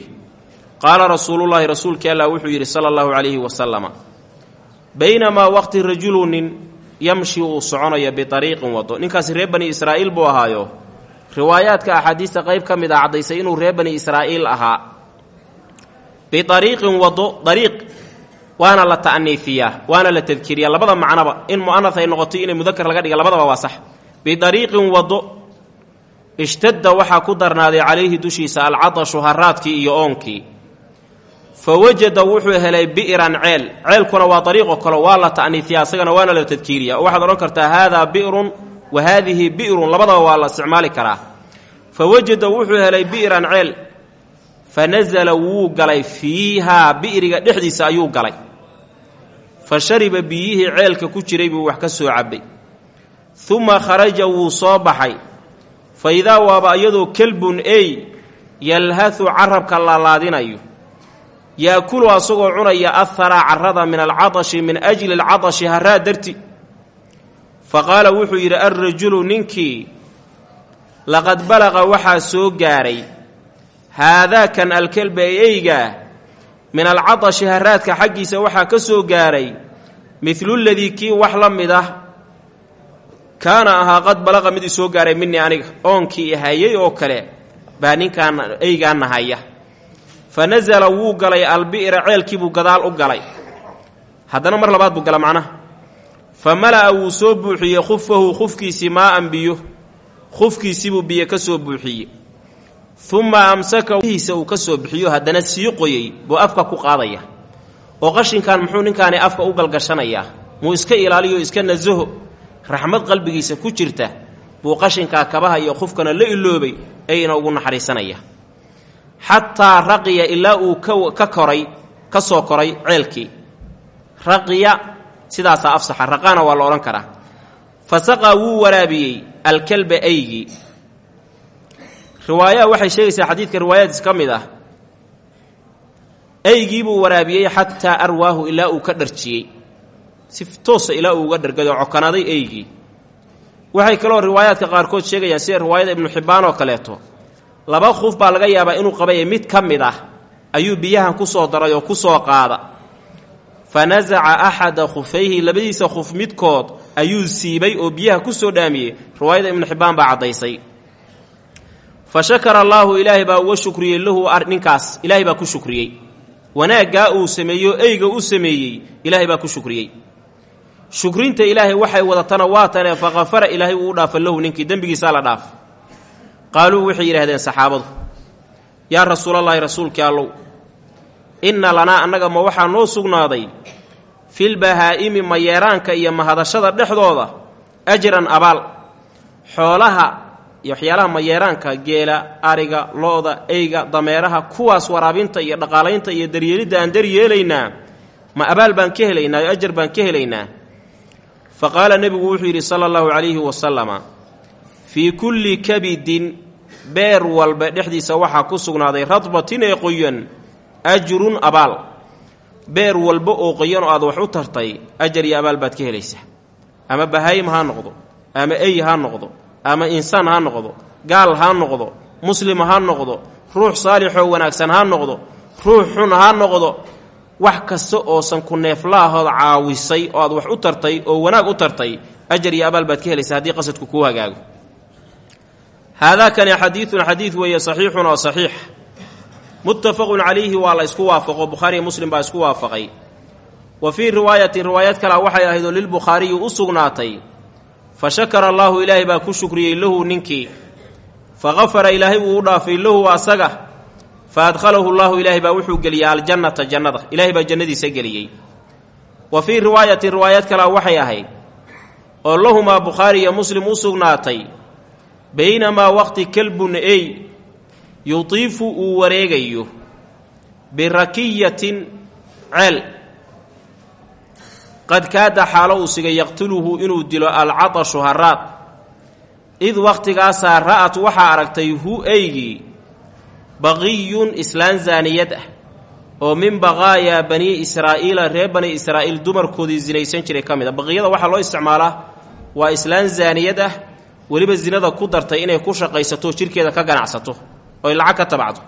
qaala rasuulullaahi rasuulkii allah wuxuu yidhi sala allahu calayhi wasalama baynamaa waqti rajulu nin yamshi uu soconayo biariiqin wado ninkaasi reer bani israa'iil buu ahaayo riwaayaadka axaadiista qayb ka mid a caddaysay inuu reer bani israa'iil ahaa biariiqin wado dariiq waana la ta'niifiyaa waana la tadkiriyaa. Labada macnoba in mu'anas ay noqoto inay mudakar laga dhiga labadaba waa sax. Bidariiqin wado ishtadda waxaa ku darnaaday calayhi dushiisa alcadashu haraadkii iyo oonkii. Fa wajada wuxuu helay bi'ran ceel. Ceelkuna waa dariiqo kale waa la ta'niifiyaa asagana waana la tadkiiriyaa oo waxaad odhan kartaa haadaa bi'run wa haadihi bi'run. Labadaba waa la isticmaali karaa. Fa wajada wuxuu helay bi'ran ceel fa nasala wuu galay fiihaa bi'riga dhexdiisa ayuu galay fa shariba biyihii ceelka ku jiray buu wax ka soo cabbay uma kharaja wuu soo baxay fa idaa waaba iyadoo kelbun ey yalhathu carabka laalaadinayo yaakulu asagoo cunaya aharaa carrada min alcadashi min ajli alcadashi haraa darti fa qaala wuxuu yidhi alrajulu ninkii laqad balaqa waxaa soo gaaray haadaakan alkelba ee eygaa min alcadashi haraadka xaggiisa waxaa ka soo gaaray midluladii kii wax la mid ah kaana ahaa qad balaqa mid isoo gaaray minii aniga oonkii ihayay oo kale baa ninkaan eygaana haya fa nasala wuu galay albi'ra ceelkiibuu gadaal u galay. Haddana mar labaad buu gala macnaha. Fa mala'a wuu soo buuxiyey khufahu khufkiisii maa'an biyo khufkiisiibuu biyo ka soo buuxiyey uma amsaka hiisa uu ka soo bixiyo haddana sii qoyey buu afka ku qaadaya. oo qashinkan muxuu ninkaani afka u galgashanayaa muu iska ilaaliyo iska nasaho raxmad qalbigiisa ku jirta buu qashinkaa kabaha iyo qufkana la iloobay ayna ugu naxariisanaya. Xataa raqiya ilaa uu ka koray ka soo koray ceelkii. Raqiya sidaasaa afsaxa raqaana waa la odhan karaa. Fa saqaa wuu waraabiyey alkalba aygii riwaayaa waxay sheegaysaa xadiidka riwaayaadis ka mid ah. Eygiibuu waraabiyey xataa arwaahu ilaa uu ka dharjiyey. Si toosa ilaa uu uga dhargado cokanaaday eygii. Waxay kaloo riwaayaadka qaarkood sheegayaan sida riwaayada ibnu xibbaan oo kaleeto. Laba khuf baa laga yaabaa inuu qabaye mid ka mid ah. Ayuu biyahan ku soo daray oo ku soo qaada. Fa nasaca axada khufayhi labadiisa khuf midkood ayuu siibay oo biyaha ku soo dhaamiyey. Riwaayada ibnu xibbaan baa caddaysay fa shakara allaahu ilaahay baa uga shukriyey lahu ninkaas. Ilaahay baa ku shukriyey. Wanaaggaa uu sameeyo eyga u sameeyey ilaahay baa ku shukriyey. Shukrinta ilaahay waxay wadatana waa tane fa kafara ilaahay uu u dhaafa lahu ninkii dembigiisaa la dhaaf. Qaaluu waxay yidhahdeen saxaabadu yaa rasuulallaahi rasuulkii allow inna lanaa annaga ma waxaa noo sugnaaday filbahaa'imi mayeeraanka iyo mahadashada dhexdooda ajran abaal xoolaha iyo waxyaalaha mayeeraanka geela ariga lo-da eyga dameeraha kuwaas waraabinta iyo dhaqaalaynta iyo daryeelidda aan daryeelaynaa ma abaal baan ka helaynaa oo ajar baan ka helaynaa? Fa qaala nebigu wuxuu yidhi sala allahu calayhi wasalama fii kulli kabidin beer walba dhexdiisa waxaa ku sugnaaday radbatin ee qoyan ajrun abaal. Beer walba oo qoyan oo aad wax u tartay ajar iyo abaal baad ka helaysaa. Ama bahaayim ha noqdo ama ey ha noqdo ama insaan ha noqdo gaal ha noqdo muslim ha noqdo ruux saalixoo wanaagsan ha noqdo ruux xun ha noqdo wax kasta oosan ku neeflaahood caawisay oo aad wax u tartay oo wanaag u tartay ajar iyo abaal baad ka helaysaa haddii qasadku kuu hagaago. Haadaakani xadiidun xadiid weeye saxiixun oo saxiix. Muttafaqun calayhi waa la isku waafaqo bukhaariiyo muslim baa isku waafaqay. Wa fii riwaayatin riwaayad kalea waxay ahayd oo lilbukhaariyi u sugnaatay fa shakara allaahu ilaahay baa ku shukriyey lahu ninkii fa qafara ilaahay wuu u dhaafay lahu asaga fa adkhalahu llaahu ilaahay baa wuxuu geliyey aljannata jannada ilaahay baa jannadiisa geliyey wa fii riwaayatin riwaayad kalea waxay ahayd oo lahumaa bukhaari iyo muslim u sugnaatay baynamaa waqti kalbun ey yutiifu uu wareegayo birakiyatin ceel qad kaada xaalo uu sigay yaqtuluhu inuu dilo alcatashu haraad id wakhtigaasaa ra'at waxaa aragtay hu eygii baqiyun islaan zaaniyad ah oo min baqaayaa banii israa'iila reer bani israa'iil dumarkoodii sinaysan jiray ka mid a baqiyada waxaa loo isticmaalaa waa islaan zaaniyad ah weliba zinada ku dartay inay ku shaqaysato jidhkeeda ka ganacsato oy lacag ka tabacdo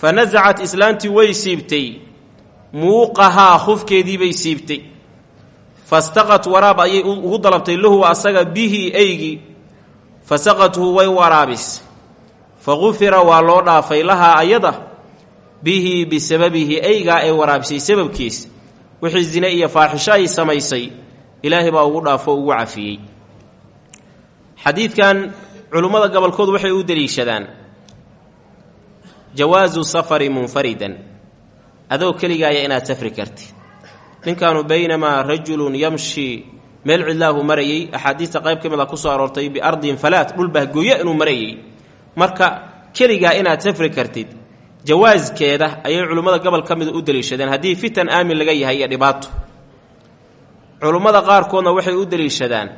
fa nasacat islaantii way siibtay muuqahaa khufkeediibay siibtay. Fastaqat waraab ayay ugu dalabtay lahu asaga bihi eygii fa saqathu way waraabis. Fa qufira waa loo dhaafay lahaa ayada bihi bisababihi eygaa ay waraabisay sababkiis. Wixii zine iyo faaxisho ay samaysay ilaahay baa ugu dhaafo ugu cafiyey. Xadiidkan culummada gobolkoodu waxay u deliishadaan jawaasu safari munfaridan adoo keligaaya inaad safri kartid. Ninkaanu baynamaa rajulun yamshi. Meel cidlaahu marayey. Axaadiista qayb ka mid a ku soo aroortay biardin falaat dhul bahgooya inuu marayey. Marka keligaa inaad safri kartid jawaaskeeda ayay culimmada gobol ka mida u deliishadeen. Haddii fitan aamin laga yahay iyo dhibaato. Culummada qaarkoodna waxay u deliishadaan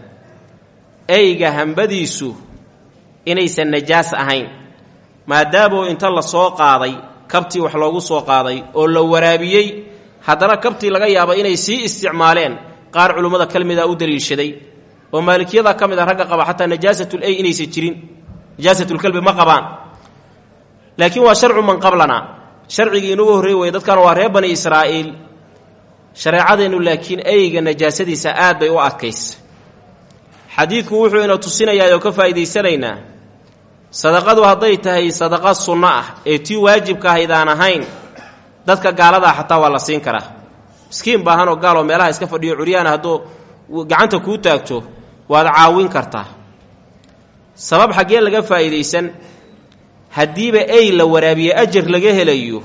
eyga hambadiisu inaysan najaas ahayn maadaamoo inta la soo qaaday kabtii wax loogu soo qaaday oo la waraabiyey haddana kabtii laga yaaba inay sii isticmaaleen qaar culimmada kalmidaa u deliishaday oo maalikiyada ka mid a ragga qaba xataa najaasatul ey inaysan jirin najaasatulkalbi ma qabaan. Laakiin waa sharcu man qablana sharcigii inugu horrey weye dadkan waa reer bani israa'iil. Shareecadeennu laakiin eyga najaasadiisa aad bay u adkaysa xadiidku wuxuu ina tusinayaa oo ka faa'iidaysanaynaa sadaqadu hadday tahay sadaqa sunno ah ee tii waajibka ahaydaan ahayn dadka gaaladaa xataa waa la siin karaa. Miskiin baahanoo gaaloo meelaha iska fadhiyo curyaana hadduu gacanta kuu taagto waad caawin kartaa. Sabab xaggee laga faa'iidaysan haddiiba ey la waraabiye ajar laga helayo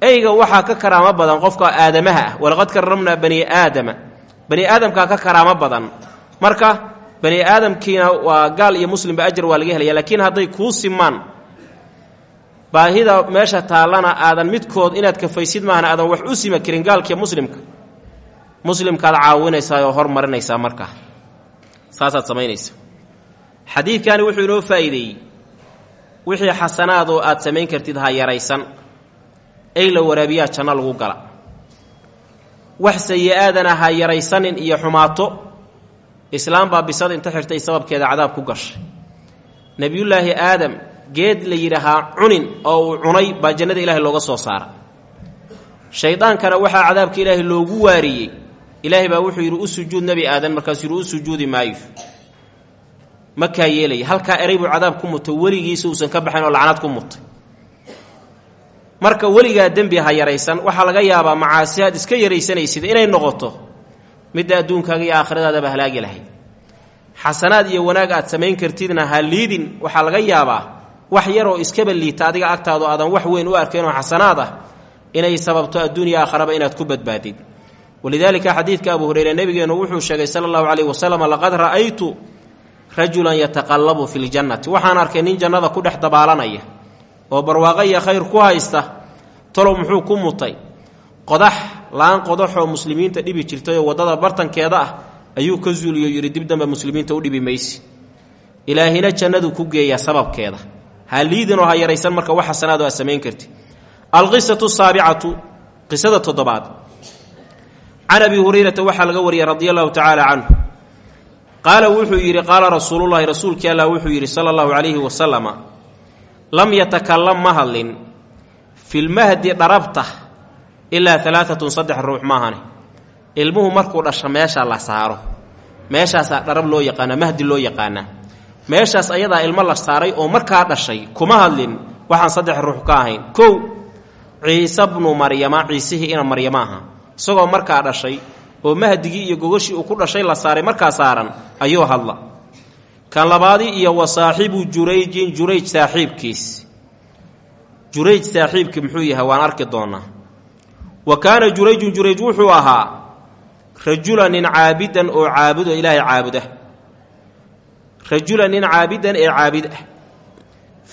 eyga waxaa ka karaamo badan qofka aadamaha ah. Walaqad karamnaa bani aadama. Bani aadamkaa ka karaamo badan. Marka bani aadamkiina waa gaal iyo muslimba ajar waa laga helaya laakiin hadday kuu simaan baahida meesha taallana aadan midkood inaad kafaysid maahana aadan wax u sima karin gaalkiiyo muslimka. Muslimkaad caawinaysaa oo hormarinaysaa markaa saasaad samaynaysa. Xadiidkani wuxuu inoo faa'iideeyey. Wixii xasanaad oo aad samayn kartid ha yaraysan. Ey la waraabiyaa janno lagu gala. Wax sayi-aadana ha yaraysanin iyo xumaato islaam baa bisad inta xirtay sababkeeda cadaab ku gashay. Nebiyullaahi aadam geed la yidhaahaa cunin oo uu cunay baa jannada ilaahay looga soo saara shaydaankana waxaa cadaabka ilaahay loogu waariyey. Ilaahay baa wuxuu yidhi u sujuud nebi aadan markaasuu yidhi u sujuudi maayo makaa yeelaya. Halkaa eray buu cadaab ku mutay weligiisa uusan ka baxayn oo lacnad ku mutay. Marka weligaa dembi ha yaraysan waxaa laga yaabaa macaasi aad iska yaraysanaysid inay noqoto midda adduunkaaga iyo aakhiradaadaba halaagi lahayd. Xasanaad iyo wanaag aad samayn kartidna ha liidin. Waxaa laga yaabaa wax yaroo iskaba liita adiga agtaado aadan wax weyn u arkaynoo xasanaad ah inay sababto adduuniya aakharaba inaad ku badbaadid. Walidaalika xadiidka abu hureyre nebigeennu wuxuu sheegay sala allahu calayhi wasalam laqad ra'aytu rajulan yataqallabu fi ljannati waxaan arkay nin jannada ku dhex dabaalanaya oo barwaaqo iyo khayr ku haysta. Talow muxuu ku mutay? Qodax laan qodaxoo muslimiinta dhibi jirtay oo waddada bartankeeda ah ayuu ka zuuliyo yidhi dib muslimiinta u dhibi maysi. Ilaahina jannadu ku geeya sababkeeda. Ha liidinoo ha yaraysan marka wax xasanaad oo aad samayn karti. Alqisatu saabicatu qisada toddobaad. Can abi hurayrata waxaa laga wariyay radia allahu tacaala canhu. Qaala wuxuu yidhi qaala rasuulullahi rasuulkii allah wuxuu yidhi sala allahu calayhi wasalama lam yatakalam ma hadlin. Filmahdi dharabta ilaa alaaatun saddex ruux maahane ilmuhu markuu dhasho meesha la saaro. Meeshaasaa dharab loo yaqaanaa mahdi loo yaqaanaa meeshaas ayadaa ilmo la saaray oo markaa dhashay kuma hadlin waxaan saddex ruux ka ahayn. Kow ciise bnu maryama ciisihii ina maryama aha. Isagoo markaa dhashay oo mahdigii iyo gogoshii uu ku dhashay la saaray markaa saaran ayuu hadla. Kan labaadii iyo wa saaxibu jurayjin jurayj saaxiibkiis. Jurayj saaxiibkii muxuu yahay waan arki doonaa wa kaana jurayjun jurayj wuxuu ahaa rajulan nin caabidan oo caabud oo ilaahay caabuda. Rajulan nin caabidan ee caabid ah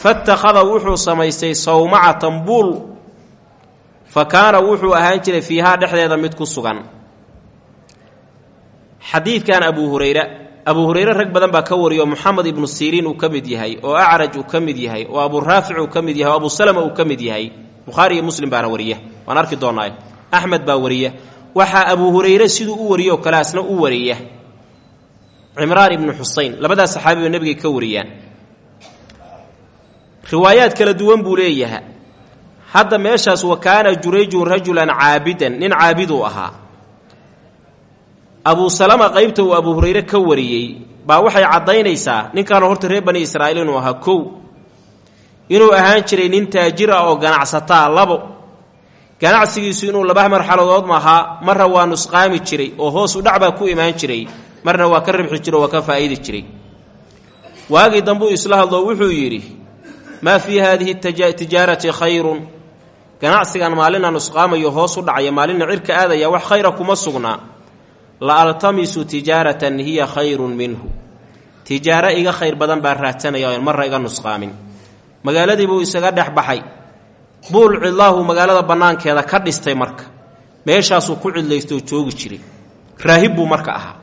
fatakhada wuxuu samaystay sawmacatan buul. Fa kaana wuxuu ahaan jiray fiihaa dhexdeeda mid ku sugan. Xadiidkan abu hurayra abuu hurayre rag badan baa ka wariyo moxamed ibnu siriin uu ka mid yahay oo acraj uu ka mid yahay oo abuu raafic uu ka mid yahay oo abu salama uu ka mid yahay bukhaari iyo muslim baana wariya waan arki doonaa axmed baa wariya waxaa abuu hurayre siduu u wariyo oo kale asna u wariya cimraan ibnu xusayn. Labadaas saxaabiba nebigay ka wariyaan. Riwaayaad kala duwan buu leeyaha hadda meeshaas wa kaana jurayjun rajulan caabidan. Nin caabiduu ahaa. Abuu salama qaybta uu abuu hurayre ka wariyey baa waxay caddaynaysaa. Ninkaanu horta reer bani israa'iil inuu ahaa kow inuu ahaan jiray nin taajir ah oo ganacsataa labo. Ganacsigiisu inuu laba marxaladood mahaa marna waa nusqaami jiray oo hoos u dhac baa ku imaan jiray marna waa ka ribxi jiro waa ka faa'iidi jiray. Waagii dambuu isla hadloo wuxuu yidhi maa fii haadihi tijaarati khayrun? Ganacsigan maalina nusqaamayo hoos u dhacaya maalina cirka aadaya wax khayra kuma sugnaa la altamisu tijaaratan hiya khayrun minhu. Tijaaro iga khayr badan baa raadsanaya oon marna iga nusqaamin magaaladii buu isaga dhex baxay. Buul cidlaahu magaalada bannaankeeda ka dhistay marka. Meeshaasuu ku cidlaystoo joogi jiray. Raahib buu marka ahaa.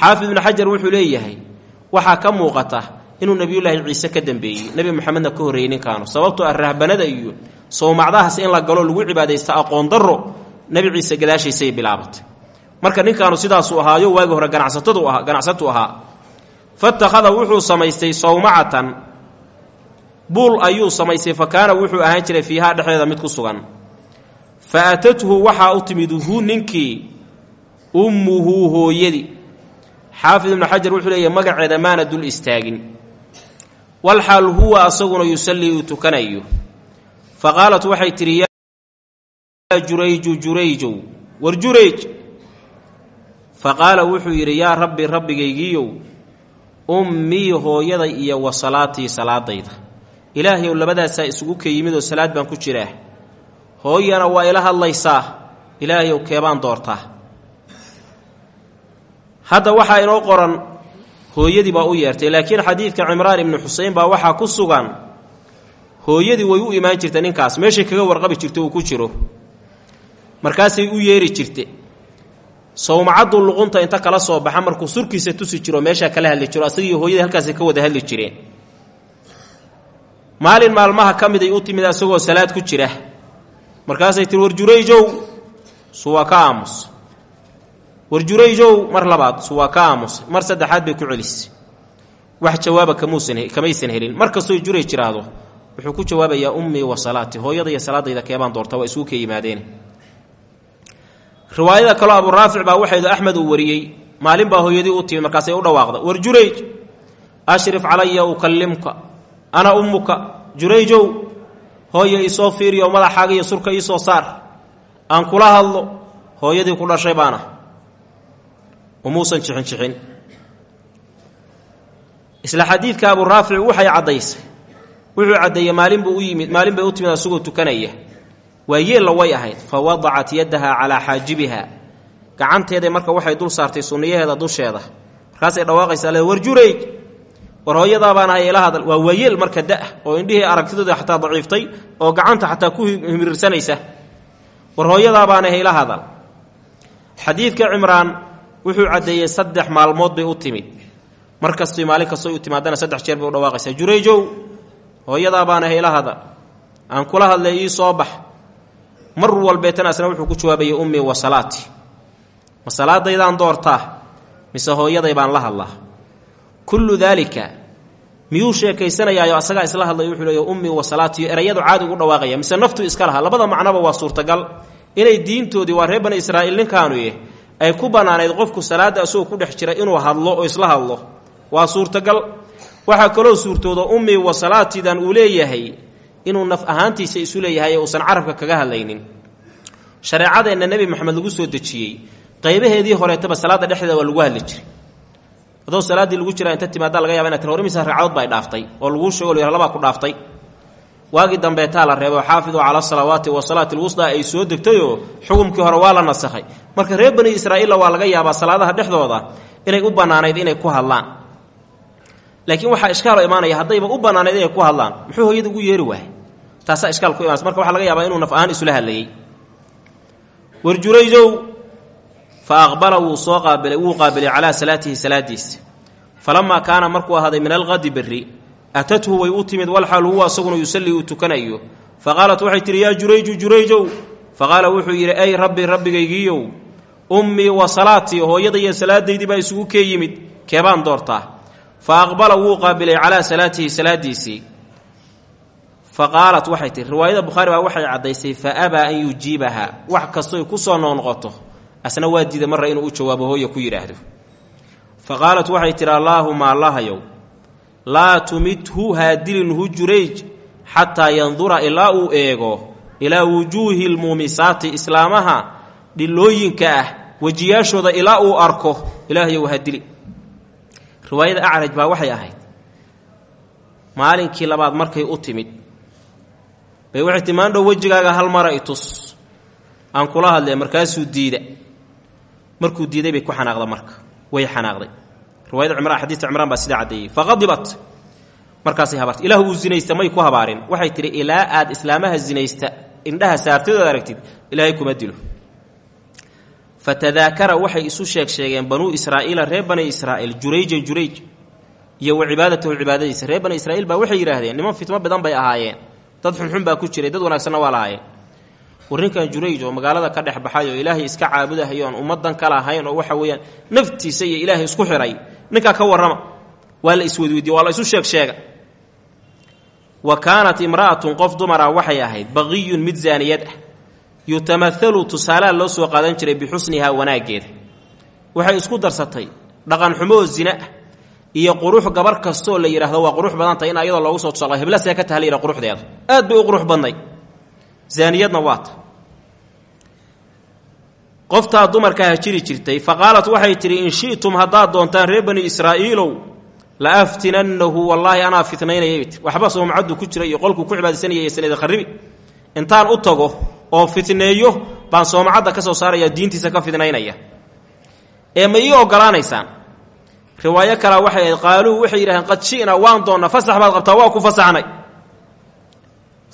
Xaafid ibnu xajar wuxuu leeyahay waxaa ka muuqata inuu nebiyullaahi ciise ka dambeeyey. Nebi moxamedna ka horreeyey ninkaanu. Sababtoo ah rahbanada iyo sowmacdahaas in la galo lagu cibaadaysta aqoon darro nebi ciise gadaashaysay bilaabatay. Marka ninkaanu sidaasuu ahaayo waagi hore ganacsatadu ahaa ganacsatu ahaa. Fatakhada wuxuu samaystay sawmacatan buul ayuu samaystay fa kaana wuxuu ahaan jiray fiihaa dhexdeeda mid ku sugan. Fa atathu waxaa u timid hu ninkii ummuhu hooyadii xaafid ibnu xajar wuxuu leeyahy magaceeda maana dul istaagin. Walxaal huwa asaguna yusallii uu tukanayo. Fa qaalat waxay tidhi yaa jurayju jurayjow war jurayj. Fa wuxuu yidhi yaa rabbi rabbigaygiiyow ummii hooyada iyo wa salaatii salaadayda ilaahayow labadaasaa isugu ka yimid oo salaad baan ku jiraa. Hooyana waa ila hadlaysaa. Ilaahayow keebaan doortaa. Hadda waxaa inoo qoran hooyadii baa u yeertay laakiin xadiidka cimraan ibnu xusein baa waxaa ku sugan hooyadii way u imaan jirta ninkaas. Meeshay kaga warqabi jirto uu ku jiro. Markaasay u yeeri jirte. Sowmacaddu luqunta inta kala soo baxa markuu surkiisa tusi jiro meeshaa kala hadli jiro. Asagii hooyadii halkaasay ka wada hadli jireen maalin maalmaha ka mid u timid asagoo salaad ku jira. Markaasay tiri war jurayjow suwaa ka aamus. Mar labaad suwaa ka aamus. Mar saddexaad bay ku celisay wax jawaaba kamaysan helin. Mar kastoo juray jiraahdo wuxuu ku jawaabayaa ummii wa salaati hooyada iyo salaadayda keebaan doorta waa isugu ka yimaadeen. Riwaayada kaloo abu raafic baa waxaydu axmed uu wariyey. Maalin baa hooyadii u timid markaasay u dhawaaqda. War jurayj ashrif calaya ukallimka ana ummuka jurayjow hooya isoo fiiriyo madaxaaga iyo surka iisoo saar. Aan kula hadlo hooyadii ku dhashay baana. Umuusan jixin jixin isla xadiidka abu raafic waxay caddaysay. Wuxuu caddeeyey maalin buu u yimid maalin bay u timid asagoo tukanaya. Waa yeella way ahayd. Fa wadacat yaddaha calaa xaajibiha. Gacanteeday marka waxay dul saartay sunniyaheeda dusheeda. Markaasay dhawaaqaysaa le war war hooyadaabaan ahay ila hadal waa waayeel marka da oo indhihii aragtidooda xataa daciiftay oo gacanta xataa ku himirirsanaysa. War hooyadaabaan ahay ila hadal xadiidka cimraan wuxuu caddeeyey saddex maalmood bay u timid. Mar kastoi maalin kastoo u timaadana saddex jeer bay u dhawaaqaysaa. Jurayjow hooyadaa baan ahay ila hadal aan kula hadlay ii soo bax. Mar walbeetana asna wuxuu ku jawaabayay ummii wa salaati. Ma salaadaydaan doortaa mise hooyaday baan la hadlaa kullu daalika miyuu sheekaysanayaayo asagaa isla hadlayo wuxuu leeya ummii wa salaatiyo erayadu caadi ugu dhawaaqaya. Mise naftu iska lahaa. Labada macnoba waa suurtagal. Inay diintoodii waa reer bani israa'iil ninkaanuye ay ku bannaanayd qofku salaadda asagoo ku dhex jira inuu hadlo oo isla hadlo. Waa suurtagal. Waxaa kaloo suurtooda ummii wa salaatidan uu leeyahay inuu naf ahaantiisa isu leeyahay uusan carabka kaga hadlaynin. Shareecadeenna nebi maxamed lagu soo dejiyey qaybaheedii horeetaba salaadda dhexdeeda waa lagu hadli jiray adoo salaaddii lagu jiraa inta timaadaa laga yaba inad tir hormisa ragcadood baa dhaaftay oo laguu sheego lyar labaa ku dhaaftay. Waagii dambeetaa la reebo xaafiduu cala salawaati wa salaati lwusdaa ay soo degtayoo xukumkii hore waa la nasakhay. Marka reer bani israa'iilla waa laga yaabaa salaadaha dhexdooda inay u bannaanayd inay ku hadlaan. Laakiin waxaa ishkaalo imaanaya haddayba u bannaanayd inay ku hadlaan muxuu hooyada ugu yeeri waayay taasaa ishkaal ku imaanaysa. Marka waxaa laga yaabaa inuu naf ahaan isula hadlayey war jurayjow fa aqbala wuu soo qaabilay wuu qaabilay calaa salaatihi salaadiisa falamaa kaana markuu ahaaday min alqadi berri atathu way u timid walxaal huwa asaguna yusallii uu tukanayo fa qaalat waxay tihi yaa jurayju jurayjow fa qaala wuxuu yidhi ay rabbi rabbigaygiiyow ummii wa salaatii hooyadaiyo salaadaydii baa isugu kee yimid keebaan doortaa fa aqbala wuu qaabilay calaa salaatihi salaadiisii fa qaalat waxay tihi riwaayada bukhaari baa waxay caddaysay fa abaa an yujiibaha wax kastoy ku soo noqnoqoto asna waa diida marra inuu u jawaabo hooya ku yidhaahdo. Fa qaalat waxay tidhi allaahuma allahayow laa tumidhu haadilinhu jurayj xataa yandura ilaa uu eego ilaa wujuuhi lmuumisaati islaamaha dhilooyinka ah wejiyaashooda ilaa uu arko ilaahayow hadili riwaayada acraj baa waxay ahayd maalinkii labaad markay u timid bay waxay tii maandhow wejigaaga hal mara itus aan kula hadlee markaasuu diida markuu diiday bay ku xanaaqda marka. Way xanaaqday. Riwaayada cimraan xadiista cimraan baa sidaa caddeeyey faqadibat. Markaasay habaartay. Ilaahu uu zinaysta may ku habaarin. Waxay tidhi ilaa aad islaamaha zinaysta indhaha saartadood aragtid ilaahay kuma dilo. Fatadaakara waxay isu sheeg sheegeen banuu israa'iila reer bani israa'iil jurayjan jurayj iyo wa cibaadatahu cibaadadiisa. Reer bani israa'iil baa waxay yidhaahdeen niman fitmo badan bay ahaayeen. Dad xunxun baa ku jiray dad wanaagsanna waa lahaayeen warrinkan jurayj oo magaalada ka dhex baxay oo ilaahay iska caabudahayo oon ummadan kala ahayn oo waxa weeyaan naftiisa iyo ilaahay isku xiray ninkaa ka warrama. Waa la iswedweydiye waa la isu sheeg sheega wa kaanat imra'atun qof dumara waxay ahayd baqiyun mid zaaniyad ah. Yutamaalu tusaalaa loo soo qaadan jiray bixusnihaa wanaaggeeda. Waxay isku darsatay dhaqanxumoo zina ah iyo qurux gabar kastoo la yidhaahdo waa qurux badantah in ayadoo loogu soo tusaaqo hebla see ka taha la quruxdeeda. Aad bay u badnay zaaniyadna waata qoftaa dumarkaaha jiri jirtay fa qaalat waxay tidhi in shi'tum haddaad doontaan reer bani israa'iilow la aftinannahu wallaahi anaa fitnaynayay waxba soomcaddu ku jira iyo qolkuu ku cibaadaysanaya sanada kharibi intaan u tago oo fitneeyo baan soomacadda ka soo saaraya diintiisa ka fidnaynaya ee ma ii ogolaanaysaan riwaayo kalea waxay ahayd qaaluu waxay yidhahdeen qad shi'na waan doonnaa fasax baad qabtaa waa ku fasaxnay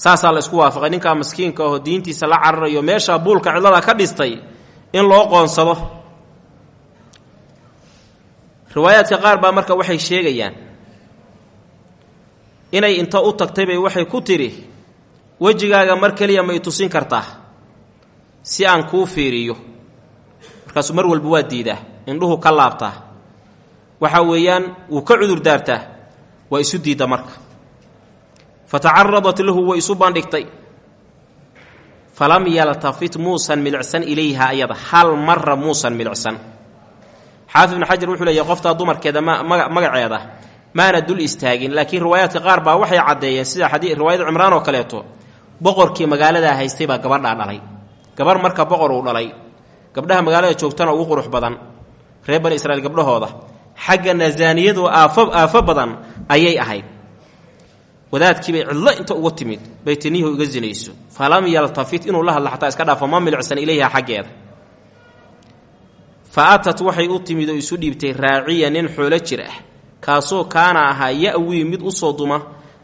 saasaa la isku waafaqay. Ninkaa maskiinka ahoo diintiisa la cararayo meeshaa buulka cidlada ka dhistay in loo qoonsado. Riwaayaadka qaar baa marka waxay sheegayaan inay inta u tagtaybay waxay ku tidhi wejigaaga mar keliya ma i tusin kartaa si aan kuu fiiriyo. Markaasuu mar walba waa diidaa indhuhu ka laabtaa. Waxa weeyaan wuu ka cudur daartaa waa isu diidda marka fa tacaradat lahu way isu bandhigtay falam yaltafit muusan milicsan ilayha ayada hal mara muusan milicsan xaafid ibnu xajar wuxuu leeyahy qoftaa dumarkeeda magaceeda maana dul istaagin laakiin riwaayaadka qaar baa waxay caddeeyeen sida riwaayada cimraan oo kaleeto boqorkii magaaladaa haystay baa gabadhaa dhalay gabar marka boqor uu dhalay gabdhaha magaalada joogtana ugu qurux badan reer bani israiil gabdhahooda xagga nasaaniyadu aafo aafo badan ayay ahayd wadaadkiibay cidlo inta uga timid bay tiniyahu iga sinayso falam yaltafit inuu la hadla xataa iska dhaafo ma milicsan ilayha xaggeeda. Fa atat u timid oo isu dhiibtay raaciya nin xoolo jir ah kaasoo kaana ahaa ya-wii mid u soo duma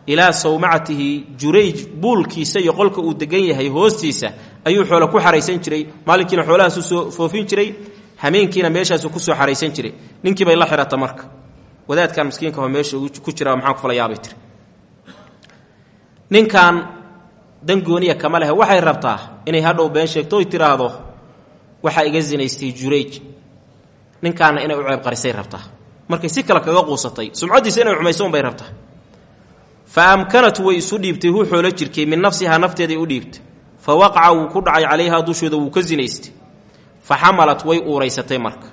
ilaa sawmacatihi jurayj buulkiisa iyo qolka uu degan yahay hoostiisa ayuu xoolo ku xaraysan jiray. Maalinkiina xoolahaasu soo foofin jiray hameenkiina meeshaasu ku soo xaraysan jiray. Ninkii bay la xihata marka. Wadaadkan miskiinka oo meesha ku jira maxaan ku fala yaabay tiri ninkan dan gooniya kama lehe. Waxay rabtaa inay hadhow been sheegto oy tidhaahdo waxaa iga zinaystay jurayj ninkaana inay u ceeb qarisay rabtaa. Markay si kale kaga quusatay sumcaddiisa inay xumayso unbay rabtaa. Fa amkanat way isu dhiibtay hu xoolo jirkay min nafsihaa nafteeday u dhiibtay. Fa waqaca wuu ku dhacay calayhaa dushooda wuu ka zinaystay. Fa xamalat way uuraysatay marka.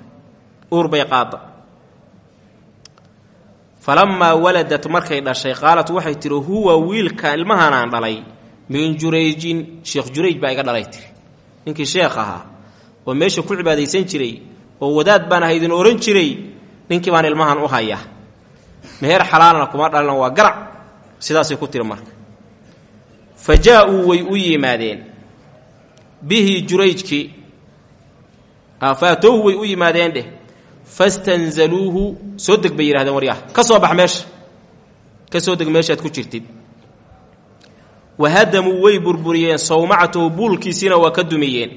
Uur bay qaada falammaa waladat markay dhashay qaalat waxay tihi huwa wiilka ilmahanaan dhalay. Min jurayjin sheekh jurayj baa iga dhalay tiri. Ninkii sheekh ahaa oo meesha ku cibaadaysan jiray oo wadaad baan aha idin ohan jiray ninkii baan ilmahan u haya meher xalaalna kuma dhalina waa garac. Sidaasay ku tiri marka. Fa jaa-uu way u yimaadeen. Bihi jurayjkii faatoohu way u yimaadeen dheh fastanzaluuhu soo deg bay yidhahdeen waryaah ka soo bax meesha ka soo deg meeshaad ku jirtid wahadamuu way burburiyeen sawmacatahu buulkiisiina waa ka dumiyeen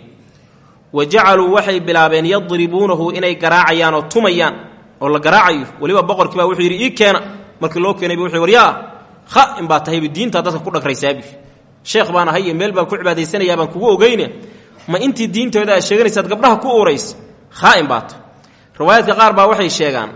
wa jacaluu waxay bilaabeen yadribuunahu inay garaacayaan oo tumayaan oo la garaacayo weliba boqorkii baa wuxuu yidhi ii keena markii loo keenay bu wuxuu waryaa ha in baa tahayba diintaa dadka ku dhagraysaabi sheekh baan ahay meel baan ku cibaadaysanayaa baan kugu ogeyne ma intii diintooda aad sheeganaysaad gabdhaha ku uurays khaa'in baata riwaayaadka qaar baa waxay sheegaan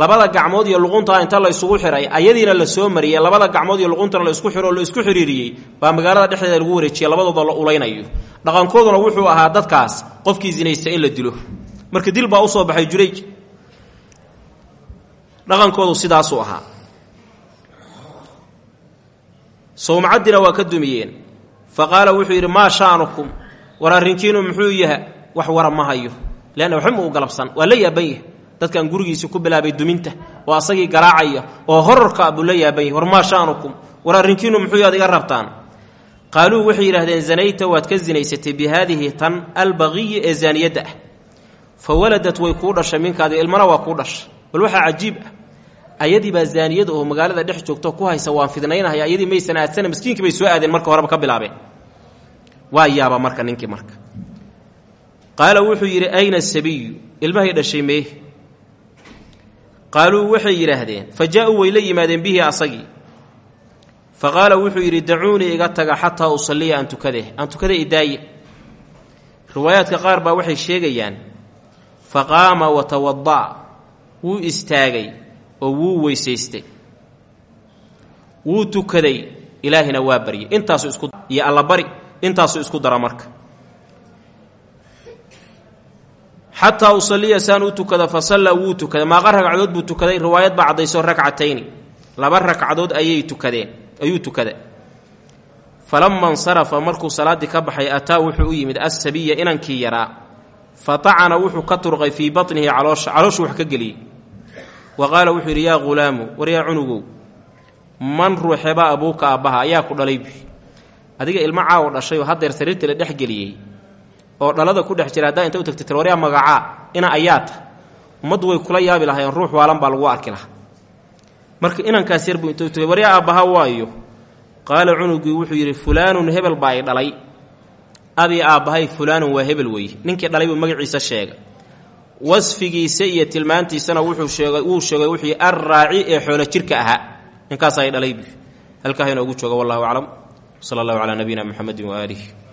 labada gacmood iyo luquntaa inta la isugu xiray ayadiina la soo mariyey labada gacmood iyo luquntana la isku xiro oo la isku xiriiriyey baa magaalada dhexdeeda lagu wareejiyey labadooda la ulaynayo. Dhaqankooduna wuxuu ahaa dadkaas qofkii zinaysta in la dilo. Marka dil baa u soo baxay jurayj. Dhaqankoodu sidaasuu ahaa. Sowmacaddina waa ka dumiyeen. Fa qaala wuxuu yidhi maa sha'nukum? War arrinkiinu muxuu yaha wax wara ma hayo leanna waxba ma u galabsan waa la yaaban yahay dadkan gurigiisi ku bilaabay duminta oo asagii garaacaya oo horarka buu la yaaban yahay war maa sha'nukum war arrinkiinu muxuu iga rabtaan qaaluu waxay yidhahdeen zanayta waad ka zinaysatay bi haadihi tan albaqiyi ee zaaniyadda ah fa waladat way kuu dhashay minkaadi ilmana waa kuu dhashay bal waxaa cajiib ah ayadii baa zaaniyada oo magaalada dhex joogto ku haysa waan fidnaynahaya ayadii maysan aadsana miskiinkii bay soo aadeen marka horeba ka bilaabeen waa yaaba marka ninkii marka qaala wuxuu yidhi ayna sabiyu? Ilmahay dhashay mee qaaluu waxay yidhaahdeen fa jaa-uu way la yimaadeen bihi asagii. Fa qaala wuxuu yidhi dacuunii iga taga xataa usalliya aan tukade aan tukada idaaye riwaayaadka qaar baa waxay sheegayaan fa qaama wa tawada'a wuu istaagay oo wuu weysaystay. Wuu tukaday ilaahina waa baryay iyo allabari intaasuu isku dara marka xataa usaliya saan u tukada fa sallaa wuu tukaday maaqa ragcadood buu tukaday riwaayad baa caddayso rakcatayni. Laba ragcadood ayay tukadeen ayuu tukada. Falama insarafa markuu salaaddii ka baxay ataa wuxuu u yimid assabiya inankii yaraa. Fa tacana wuxuu ka turqay fii batnihi caloosha calooshuu wax ka geliyey. Wa qaala wuxuu yidhi yaa ghulaamu war yaa cunugow man ruuxeba abuuka aabbaha ayaa ku dhalay buy adiga ilmo caawo dhashay oo haddeer sariirtii la dhex geliyey oo dhalada ku dhex jira haddaa inta u tagtay tir waryaa magacaa ina ayaa ta ummaddu way kula yaabi lahaayeen ruux waalan baa lagu arki lahaa. Marka inankaas yar buu inta u tagay waryaa aabbaha waayo. Qaala cunugii wuxuu yidhi fulaanun hebel baa i dhalay. Abii aabbahay fulaanun waa hebel weeye ninkii dhalay buu magaciisa sheega wasfigiisa iyo tilmaantiisana wuxuu sheegay wuu sheegay wuxuu arraaci ee xoolo jirka ahaa ninkaasaa i dhalay halkaa inoogu jooga wallahu aclam. Sala allahu calaa nabiyina muxamedin waaaalih